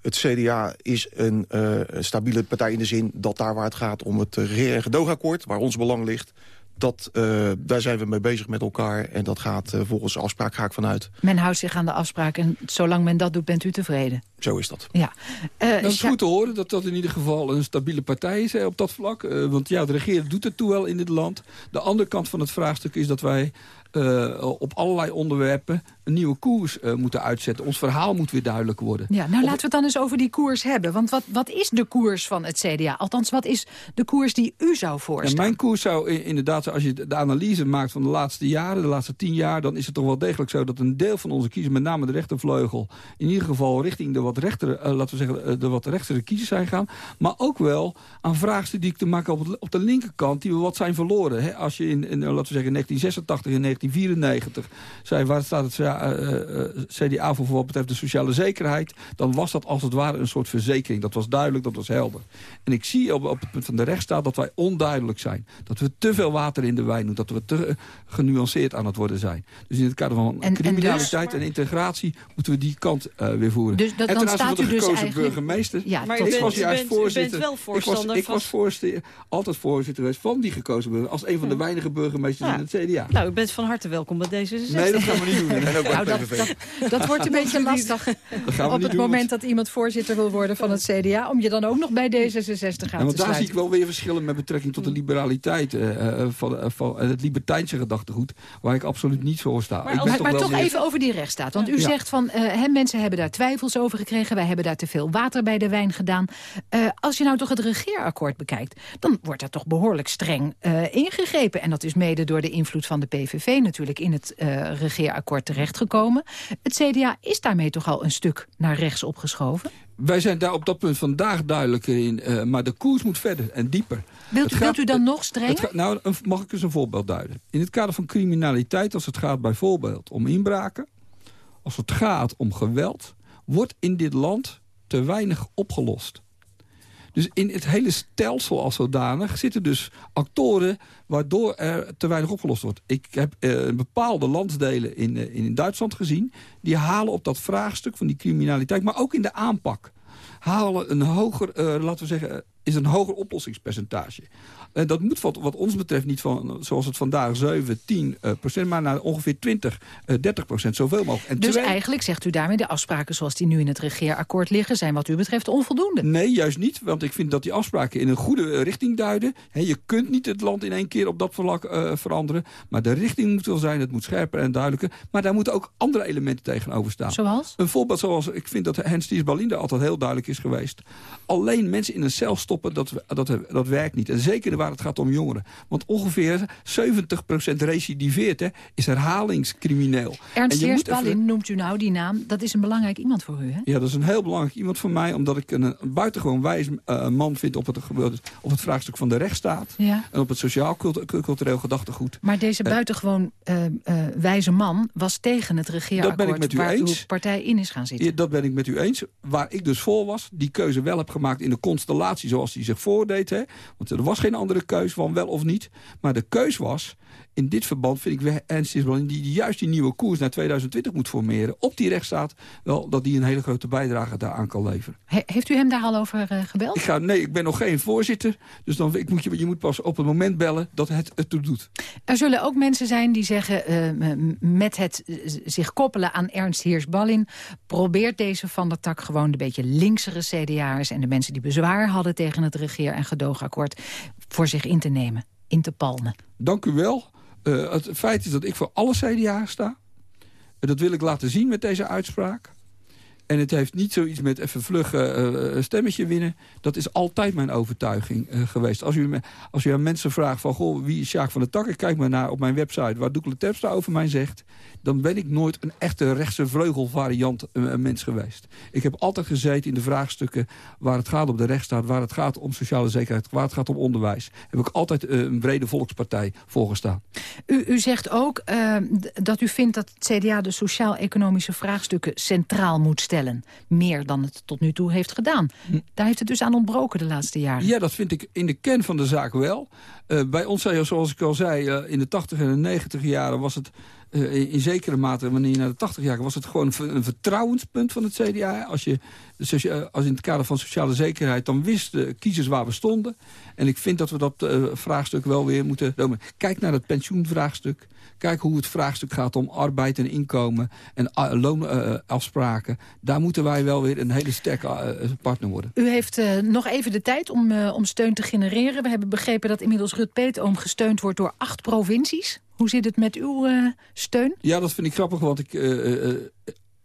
Het CDA is een, uh, een stabiele partij in de zin dat daar waar het gaat om het regeer- en gedoogakkoord... waar ons belang ligt, dat, uh, daar zijn we mee bezig met elkaar. En dat gaat uh, volgens afspraak, ga ik vanuit. Men houdt zich aan de afspraak en zolang men dat doet, bent u tevreden? Zo is dat. Ja. Uh, dat is ja. goed te horen dat dat in ieder geval een stabiele partij is hè, op dat vlak. want ja, de regering doet het toe wel in dit land. De andere kant van het vraagstuk is dat wij uh, op allerlei onderwerpen een nieuwe koers uh, moeten uitzetten. Ons verhaal moet weer duidelijk worden. Ja, nou laten we het dan eens over die koers hebben. Want wat, wat is de koers van het CDA? Althans, wat is de koers die u zou voorstellen? Ja, mijn koers zou inderdaad, als je de analyse maakt van de laatste jaren, de laatste tien jaar, dan is het toch wel degelijk zo dat een deel van onze kiezers, met name de rechtervleugel, in ieder geval richting de wat rechtere, uh, laten we zeggen, de wat rechtere kiezers zijn gaan. Maar ook wel aan vraagstukken die ik te maken op, op de linkerkant, die we wat zijn verloren. Hè? Als je in, in, laten we zeggen, in 1986 en 1994 zei... waar staat het CDA voor wat betreft de sociale zekerheid... dan was dat als het ware een soort verzekering. Dat was duidelijk, dat was helder. En ik zie op, op het punt van de rechtsstaat dat wij onduidelijk zijn. Dat we te veel water in de wijn doen. Dat we te genuanceerd aan het worden zijn. Dus in het kader van en, criminaliteit en, integratie... moeten we die kant weer voeren. Dus dat, en dan staat u dus eigenlijk... burgemeester... Ja, maar ik was juist voorzitter. wel voorstander ik was, voorzitter, altijd voorzitter geweest van die gekozen burgemeester. Als een van de weinige burgemeesters in het CDA. Nou, u bent van harte welkom bij D66. Nee, dat gaan we niet doen. En ook nou, dat, dat, wordt een beetje lastig. Op het moment dat iemand voorzitter wil worden van het CDA... om je dan ook nog bij D66 aan ja, want daar zie ik wel weer verschillen met betrekking tot de liberaliteit... Uh, van, uh, van het libertijnse gedachtegoed... waar ik absoluut niet voor sta. Maar, ik maar, toch, even over die rechtsstaat. Want u zegt van, mensen hebben daar twijfels over gekregen... wij hebben daar te veel water bij de wijn gedaan. als je nou toch het regeerakkoord bekijkt... dan wordt dat toch behoorlijk streng ingegrepen. En dat is mede door de invloed van de PVV natuurlijk... in het regeerakkoord terechtgekomen. Het CDA is daarmee toch al een stuk naar rechts opgeschoven? Wij zijn daar op dat punt vandaag duidelijker in. Uh, maar de koers moet verder en dieper. Wilt, u, wilt u dan nog strenger? nou, mag ik eens een voorbeeld duiden. In het kader van criminaliteit, als het gaat bijvoorbeeld om inbraken... als het gaat om geweld, wordt in dit land te weinig opgelost. Dus in het hele stelsel als zodanig zitten dus actoren... waardoor er te weinig opgelost wordt. Ik heb uh, bepaalde landsdelen in, uh, in Duitsland gezien... die halen op dat vraagstuk van die criminaliteit... maar ook in de aanpak halen een hoger, uh, laten we zeggen, is een hoger oplossingspercentage. Uh, dat moet wat, wat, ons betreft niet van, zoals het vandaag 7, 10 uh, procent... maar naar ongeveer 20, uh, 30 procent, zoveel mogelijk. En dus eigenlijk zegt u daarmee... de afspraken zoals die nu in het regeerakkoord liggen... zijn wat u betreft onvoldoende? Nee, juist niet. Want ik vind dat die afspraken in een goede richting duiden. He, je kunt niet het land in één keer op dat vlak uh, veranderen. Maar de richting moet wel zijn, het moet scherper en duidelijker. Maar daar moeten ook andere elementen tegenover staan. Zoals? Een voorbeeld zoals, ik vind dat Hens Thies Balinde altijd heel duidelijk is geweest. Alleen mensen in een cel stoppen, dat, dat, dat werkt niet. En zeker waar het gaat om jongeren. Want ongeveer 70% recidiveert, hè, is herhalingscrimineel. Ernst Heers Ballin noemt u nou die naam. Dat is een belangrijk iemand voor u, hè? Ja, dat is een heel belangrijk iemand voor mij. Omdat ik een, een buitengewoon wijs uh, man vind op het, op het vraagstuk van de rechtsstaat. Ja. En op het sociaal-cultureel gedachtegoed. Maar deze uh, buitengewoon uh, wijze man was tegen het regeerakkoord... waar eens. uw partij in is gaan zitten. Ja, dat ben ik met u eens. Waar ik dus voor was, die keuze wel heb gemaakt in de constellatie zoals die zich voordeed. Hè? Want er was geen andere keus van wel of niet. Maar de keus was, in dit verband vind ik Ernst die, die juist die nieuwe koers naar 2020 moet formeren... op die rechtsstaat, wel dat die een hele grote bijdrage daaraan kan leveren. heeft u hem daar al over uh, gebeld? Ik ga, nee, ik ben nog geen voorzitter. Dus dan, ik moet je, je moet pas op het moment bellen dat het het toe doet. Er zullen ook mensen zijn die zeggen... Uh, met het uh, zich koppelen aan Ernst Heers-Ballin... probeert deze Van der Tak gewoon de beetje linksere CDA'ers... en de mensen die bezwaar hadden tegen het regeer- en gedoogakkoord... voor zich in te nemen, in te palmen. Dank u wel. Uh, het feit is dat ik voor alle CDA sta. En dat wil ik laten zien met deze uitspraak. En het heeft niet zoiets met even vlug uh, een stemmetje winnen. Dat is altijd mijn overtuiging uh, geweest. Als u, als u aan mensen vraagt van... Goh, wie is Sjaak van der Tak? kijk maar naar op mijn website waar Doekle Terpstra over mij zegt... dan ben ik nooit een echte rechtse vleugelvariant uh, mens geweest. Ik heb altijd gezeten in de vraagstukken waar het gaat om de rechtsstaat... waar het gaat om sociale zekerheid, waar het gaat om onderwijs. Heb ik altijd een brede volkspartij voorgestaan. U, u zegt ook dat u vindt dat het CDA de sociaal-economische vraagstukken centraal moet stellen meer dan het tot nu toe heeft gedaan. Hm. Daar heeft het dus aan ontbroken de laatste jaren. Ja, dat vind ik in de kern van de zaak wel. Uh, bij ons, zoals ik al zei, uh, in de 80 en de 90 jaren was het uh, in zekere mate, wanneer je naar de 80 jaar was het gewoon een vertrouwenspunt van het CDA. Als, je, als in het kader van sociale zekerheid, dan wisten kiezers waar we stonden. En ik vind dat we dat vraagstuk wel weer moeten. Kijk naar het pensioenvraagstuk. Kijk hoe het vraagstuk gaat om arbeid en inkomen en loonafspraken. Daar moeten wij wel weer een hele sterke partner worden. U heeft nog even de tijd om, om steun te genereren. We hebben begrepen dat inmiddels Rut Peetoom gesteund wordt door acht provincies. Hoe zit het met uw uh, steun? Ja, dat vind ik grappig, want ik, uh, uh,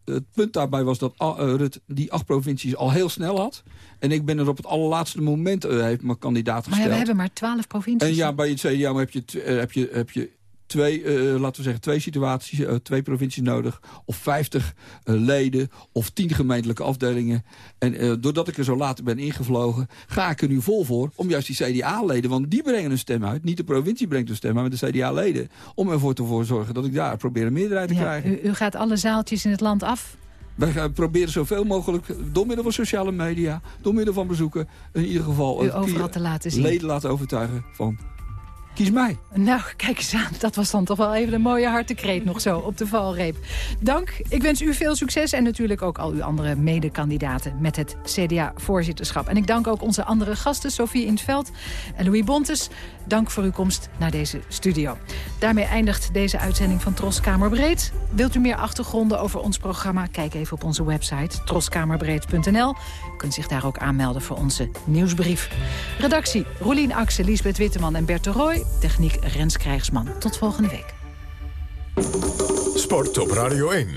het punt daarbij was dat Rut die acht provincies al heel snel had. En ik ben er op het allerlaatste moment heeft mijn kandidaat gesteld. Maar ja, we hebben maar twaalf provincies. En ja, bij het CDA heb je, heb je, heb je twee, uh, laten we zeggen, twee situaties, uh, twee provincies nodig. Of 50 uh, leden of 10 gemeentelijke afdelingen. En doordat ik er zo later ben ingevlogen, ga ik er nu vol voor om juist die CDA-leden, want die brengen een stem uit. Niet de provincie brengt een stem uit, maar de CDA-leden. Om ervoor te zorgen dat ik daar probeer een meerderheid te ja, krijgen. U, u gaat alle zaaltjes in het land af? Wij gaan proberen zoveel mogelijk, door middel van sociale media... door middel van bezoeken, in ieder geval... U overal te laten zien. Leden laten overtuigen van Kies mij. Nou, kijk eens aan. Dat was dan toch wel even een mooie hartekreet nog zo op de valreep. Dank. Ik wens u veel succes en natuurlijk ook al uw andere medekandidaten met het CDA-voorzitterschap. En ik dank ook onze andere gasten, Sofie in het Veld en Louis Bontes. Dank voor uw komst naar deze studio. Daarmee eindigt deze uitzending van Troskamerbreed. Wilt u meer achtergronden over ons programma? Kijk even op onze website troskamerbreed.nl. U kunt zich daar ook aanmelden voor onze nieuwsbrief. Redactie Roelien Axel, Lisbeth Witteman en Bert de Roy. Techniek Rens Krijgsman. Tot volgende week. Sport op Radio 1.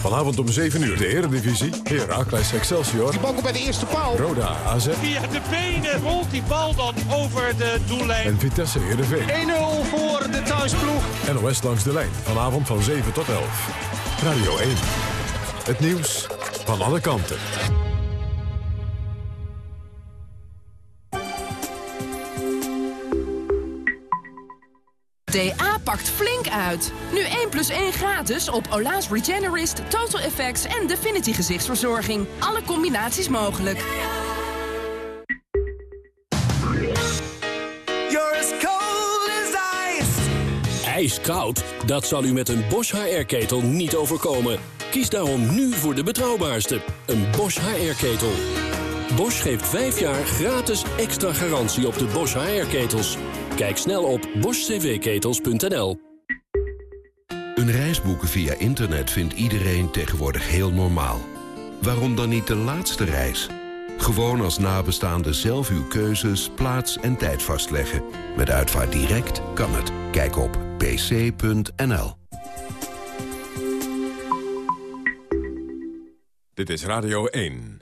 Vanavond om 7 uur de Eredivisie. Heracles Excelsior. Die bal komt bij de eerste paal. Roda AZ. Via de benen rolt die bal dan over de doellijn. En Vitesse Heerenveen. 1-0 voor de thuisploeg. NOS langs de lijn. Vanavond van 7 tot 11. Radio 1. Het nieuws van alle kanten. DA pakt flink uit. Nu 1 plus 1 gratis op Ola's Regenerist, Total Effects en Definity gezichtsverzorging. Alle combinaties mogelijk. Ijskoud? Dat zal u met een Bosch HR-ketel niet overkomen. Kies daarom nu voor de betrouwbaarste, een Bosch HR-ketel. Bosch geeft 5 jaar gratis extra garantie op de Bosch HR-ketels. Kijk snel op boschcvketels.nl. Een reis boeken via internet vindt iedereen tegenwoordig heel normaal. Waarom dan niet de laatste reis? Gewoon als nabestaande zelf uw keuzes, plaats en tijd vastleggen. Met Uitvaart Direct kan het. Kijk op pc.nl. Dit is Radio 1.